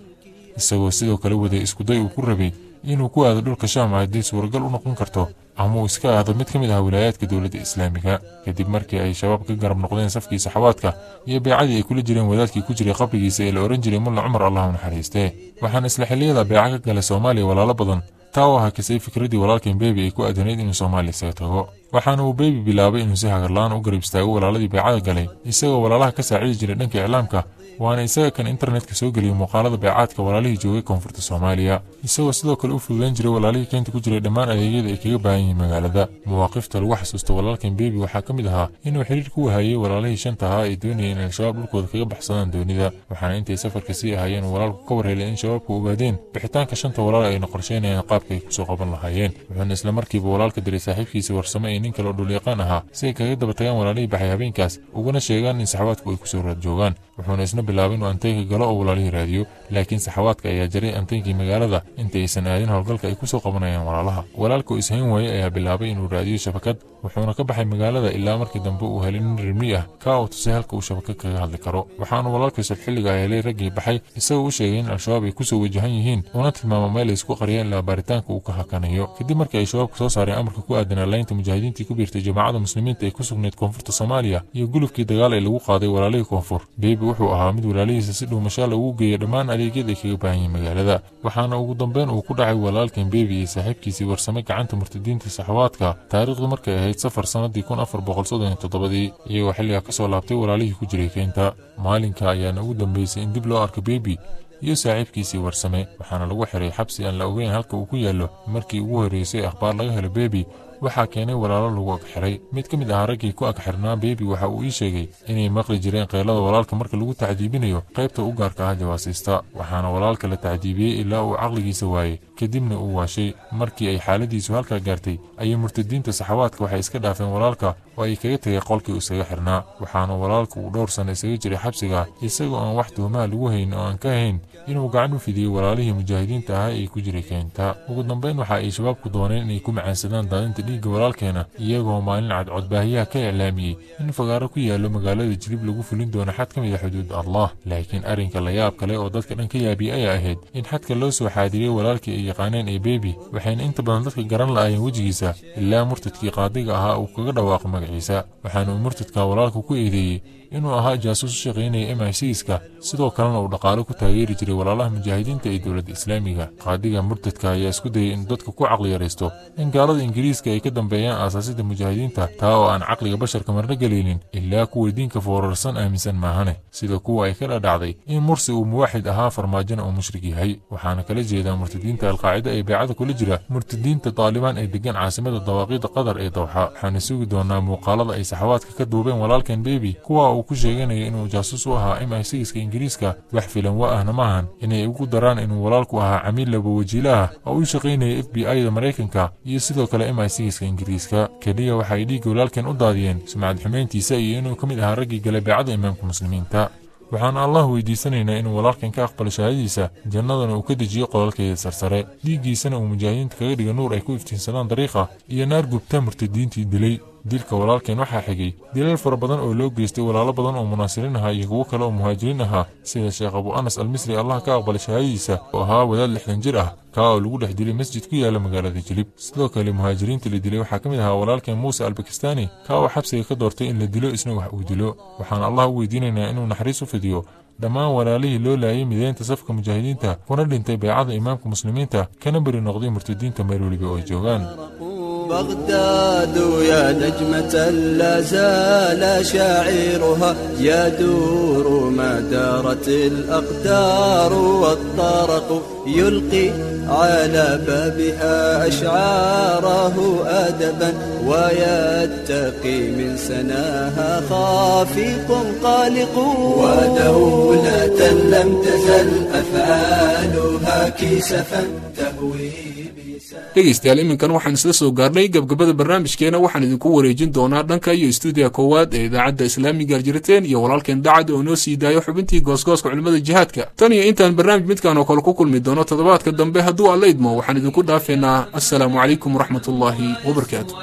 isagoo sidoo kale waday iskuday uu ku rabay inuu ku aado dhulka shaam haddii suuragal u noqon karto ama uu iska aado mid ka mid ah wilaayaadka dowladda islaamiga. Kadib markii ay shabaab ka garab noqdeen safkii saxawaadka iyo beecadii ay kula jireen wadaadkii ku jiray qabrigiisa ee la odhan jiray mulla cumar allah u naxariistee waxaana isla xilliyada beeca ka galay soomaaliya walaalo badan. Taa oo hakisay fikraddii walaalkan beebi ay ku aadanayd inuu soomaaliya isaga tago waxaana uu beebi bilaabay inuu si hagarlaan u garab istaago walaaladii beecada galay. Isagoo walaalaha ka saacidi jiray dhanka iclaamka waana isaga kan internetka soo geliyey muuqaalada beecaadka walaalihii joogay koonfurta soomaaliya. Isagoo sidoo kale u fududayn jiray walaalihii keynta ku jiray dhammaan adeegyada ay kaga baahan yihiin magaalada. Mawaaqifta lagu xasuusto walaalkan beebi waxaa ka mid ahaa inuu xiriir ku wahayey walaalihii shanta ahaa ay doonayeen in al-shabaab dhulkooda kaga baxsadaan doonida. Waxaana intay safarka sii ahaayeen walaalku ka warhelay in shabaabku ogaadeen bixitaanka shanta walaal ayna qorsheynayaan qaabka ay ku soo qaban lahaayeen. Wuxuuna isla markiiba walaalka diray saaxiibkiisa warsame ee nin kale oo dhulyaqaan ahaa si ay kaga daba tagaan walaalihii baxay habeenkaas uguna sheegaan in saxawaadku ay ku soo raad joogaan wuxuuna isna bilaabay inuu anteenka galo oo walaalihii raadiyo laakiin saxawaadka ayaa jaray anteenkii magaalada inta aysan aadin howlgalka ay ku soo qabanayaan walaalaha. Walaalka oo ishayn waaye ayaa bilaabay inuu raadiyo shabakad wuxuuna ka baxay magaalada ilaa markii dambe uu helay nin rimli ah kaa oo tusay halka uu shabakad kaga hadli karo. Waxaana walaalkiisab xilliga helay raggii baxay isagoo u sheegay in al-shabaab ay ku soo wajahan yihiin una tilmaamo meel ay isku ilaa baaritaanka uu ka hakanayo. Kadib markii ay shabaabku soo saareen amarka ku aadanaa laynta mujaahidiintii ku biirtay jamaacada muslimiinta ee ku sugnayd koonfurta soomaaliya iyo gulubkii dagaal ee lagu qaaday walaalihii koonfur. Beebi wuxuu ahaa mid walaalihiisa si dhuumashaal ugu geeya dhammaan adeegyada ay kaga baahan magaalada. Waxaana ugu dambeyn uu ku dhacay walaalkan beebi iyo saaxiibkiisii warsame gacanta murtadiinta saxawaadka. Taariikhdu markay ahayd safar sannadii kun afar boqol soddon iyo toddobadii iyagoo xilligaa ka soo laabtay walaalihii ku jiray keynta. Maalinka ayaana ugu dambeysay in dib loo arko beebi iyo saaxiibkiisii warsame waxaana lagu xiray xabsi aan la ogeyn halka uu ku yaallo markii ugu horreysay akhbaar laga helo beebi waxaa keenay walaalo lagu agxiray mid ka mid ahaa raggii ku agxirnaa beebi waxa uu ii sheegay inay maqli jireen qeylada walaalka marka lagu tacdiibinayo qaybta u gaarka ah jawaasiista waxaana walaalka la tacdiibiyey ilaa uu caqligiisa waayey. Kadibna uu waashay. Markii ay xaaladiisu halkaa gaartay ayay murtadiinta saxawaadka waxay iska dhaafeen walaalka oo ay kaga tegay qolkii isaga xirnaa. Waxaana walaalku uu dhowr sanno isaga jiray xabsiga isagoo aan wax tuhmaha lagu hayn oo aan ka hayn inuu gacan u fidiyey walaalihii mujaahidiinta ahaa ee ku jiray keynta ugu dambeyn waxa ay shabaabku dooneen inay ku macaansadaan daadinta dhiigga walaalkeena iyagoo maalin cadcodbaahiyaha ka iclaamiyey in fagaaro ku yaallo magaalada jilib lagu fulin doono xad ka a xuduud allah. Laakiin arrinka layaab kale oo dadka dhan ka yaabiyey ayaa ahayd in xadka loo soo xaadiriyey walaalkii ay yaqaaneen ee beebi waxayna inta badan dadka garan la'aayeen wejigiisa ilaa murtadkii qaadiga ahaa uu kaga dhawaaqo magaciisa. Waxaana uu murtadka walaalka ku eedeeyey inuu ahaa jaasuus u shaqaynaya m i cska sidoo kalena uu dhaqaalo ku taageeri jiray walaalaha mujaahidiinta ee dowladda islaamiga qaadiga murtadka ayaa isku dayay inuu dadka ku caqli yaraysto in gaalada ingiriiska ay ka dambeeyaan aasaasida mujaahidiinta taa oo aan caqliga basharka marna gelaynin ilaa kuwa diinka foorarsan aaminsan maahane. Sida kuwa ay ka dhadhacday in mursi uu muwaaxid ahaa farmaajona uu mushrik yahay waxaana kala jeedaa murtadiinta alqaacida ee beecada kula jira murtadiinta taalibaan ee degan caasimada dawaaqiida qatar ee dawxa waxaana sugi doonaa muuqaalada ay saxawaadka ka duubeen walaalkan beebi kuwa uu ku sheeganayo inuu jaasuus u ahaa m i ingiriiska wax filan wa ahna maahan inay ugu daraan inuu walaalku ahaa camiil laba wajiilaah oo u shaqaynaya f b i da maraykanka iyo sidoo kale m i cska ingiriiska. Keliya waxa ay dhiigga walaalkan u daadiyeen sumcad xumayntiisa iyo inuu ka mid ahaa raggii gale beecada imaamka muslimiinta. Waxaan allah weydiisanaynaa inuu walaalkan ka aqbalo shahaadadiisa jannadana uu ka dejiyo qolalkeeda sarsare. Dhiiggiisana uu mujaahidiinta kaga dhiga nuur ay ku iftiinsadaan dariiqa iyo naar gubta murtadiintii dilay dilka walaalkeen waxaa xigay dilal fara badan oo loo geystay walaalo badan oo munaasiriin ahaa iyo kuwo kale oo muhaajiriin ahaa sida sheekh abu anas almisri allah ka aqbalay shahaadadiisa oo ahaa wadaad lixdan jir ah kaa oo lagu dhex dilay masjid ku yaalla magaalada jilib. Sidoo kale muhaajiriinta la dilay waxaa ka mid ahaa walaalkeen muuse albakistani kaa oo xabsiga ka doortay in la dilo isna wax uu dilo. Waxaan allah u weydiinaynaa inuu naxariis u fidiyo dhammaan walaalihii loo laayay mideynta safka mujaahidiinta kuna dhintay beecada imaamka muslimiinta kana beri noqday murtadiinta meel weliba oo joogaan بغداد يا نجمة لا زال شاعرها. يدور ما دارت الأقدار والطرق. يلقي على بابها أشعاره أدبا. ويتقي من سناها خافق قالق. ودولة لم تزل أفعالها كسفا. تهوي dhegaystayaal iminkan waxaan isla soo gaarnay gabgabada barnaamijkeena waxaan idinku wareejin doonaa dhanka iyo stuudiya koowaad ee idaacadda islaamiga aljiriteen iyo walaalkeen dacad oo noo sii daayo xubintii goosgooska culimmada jihaadka. Tan iyo intaan barnaamij midkan oo kale ku kulmi doono toddobaadka dambe hadduu alla idmo waxaan idinku dhaafeynaa. Assalaamu calaykum waraxmatullaahi wabarakaatu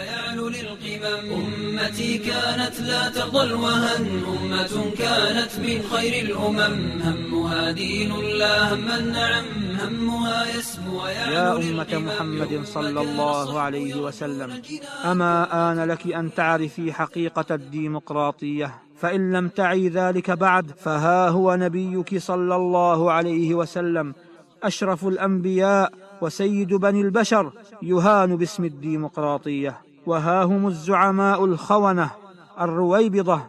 أمتي كانت لا ترضى الوهن أمة كانت من خير الأمم. همها دين لا هم النعم همها يسمو يا أمة محمد صلى الله عليه وسلم. أما آن لك أن تعرفي حقيقة الديمقراطية؟ فإن لم تعي ذلك بعد فها هو نبيك صلى الله عليه وسلم. أشرف الأنبياء وسيد بني البشر يهان باسم الديمقراطية. وها هم الزعماء الخونة الرويبضة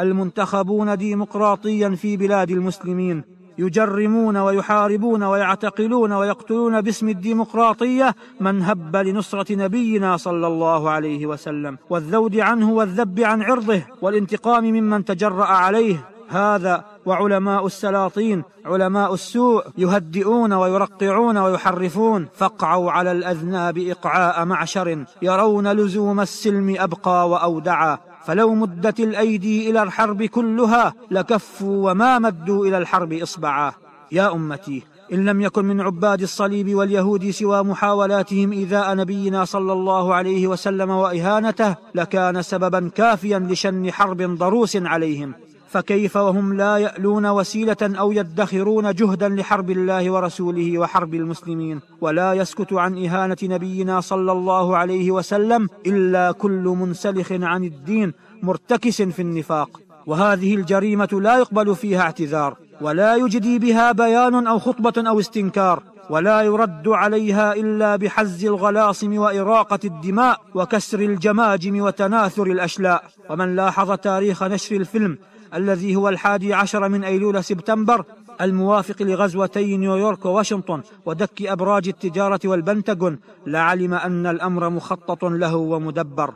المنتخبون ديمقراطيا في بلاد المسلمين يجرمون ويحاربون ويعتقلون ويقتلون باسم الديمقراطية من هب لنصرة نبينا صلى الله عليه وسلم والذود عنه والذب عن عرضه والانتقام ممن تجرأ عليه. هذا وعلماء السلاطين علماء السوء يهدئون ويرقعون ويحرفون. فاقعوا على الأذناب إقعاء معشر يرون لزوم السلم أبقى وأودعا. فلو مدت الأيدي إلى الحرب كلها لكفوا وما مدوا إلى الحرب إصبعا. يا أمتي إن لم يكن من عباد الصليب واليهود سوى محاولاتهم إيذاء نبينا صلى الله عليه وسلم وإهانته لكان سببا كافيا لشن حرب ضروس عليهم. فكيف وهم لا يألون وسيلة أو يدخرون جهدا لحرب الله ورسوله وحرب المسلمين ولا يسكت عن إهانة نبينا صلى الله عليه وسلم إلا كل منسلخ عن الدين مرتكس في النفاق. وهذه الجريمة لا يقبل فيها اعتذار ولا يجدي بها بيان أو خطبة أو استنكار ولا يرد عليها إلا بحز الغلاصم وإراقة الدماء وكسر الجماجم وتناثر الأشلاء. ومن لاحظ تاريخ نشر الفيلم الذي هو الحادي عشر من أيلول سبتمبر الموافق لغزوتي نيويورك وواشنطن ودك أبراج التجارة والبنتاغون لعلم أن الأمر مخطط له ومدبر.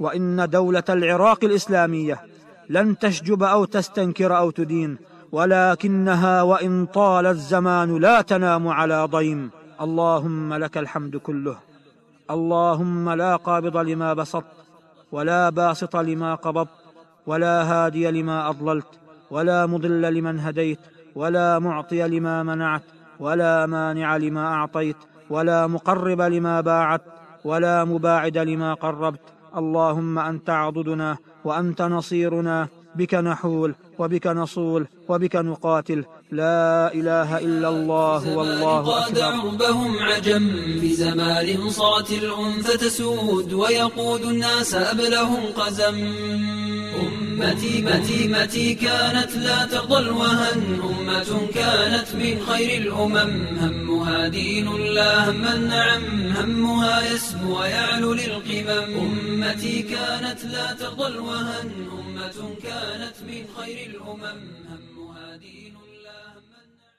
وإن دولة العراق الإسلامية لن تشجب أو تستنكر أو تدين ولكنها وإن طال الزمان لا تنام على ضيم. اللهم لك الحمد كله. اللهم لا قابض لما بسطت ولا باسط لما قبضت. ولا هادي لما أضللت ولا مضل لمن هديت ولا معطي لما منعت ولا مانع لما أعطيت ولا مقرب لما باعت ولا مباعد لما قربت. اللهم أنت عضدنا وأنت نصيرنا بك نحول وبك نصول وبك نقاتل لا إله إلا الله والله قاد أكبر. عربهم عجم في زمان صارت الأنثى تسود ويقود الناس أبلهم قزم. أمتي متي متي كانت لا ترضى الوهن أمة كانت من خير الأمم. همها دين لا هم النعم. همها يسمو ويعلو للقمم. أمتي كانت لا ترضى الوهن أمة كانت من خير الأمم.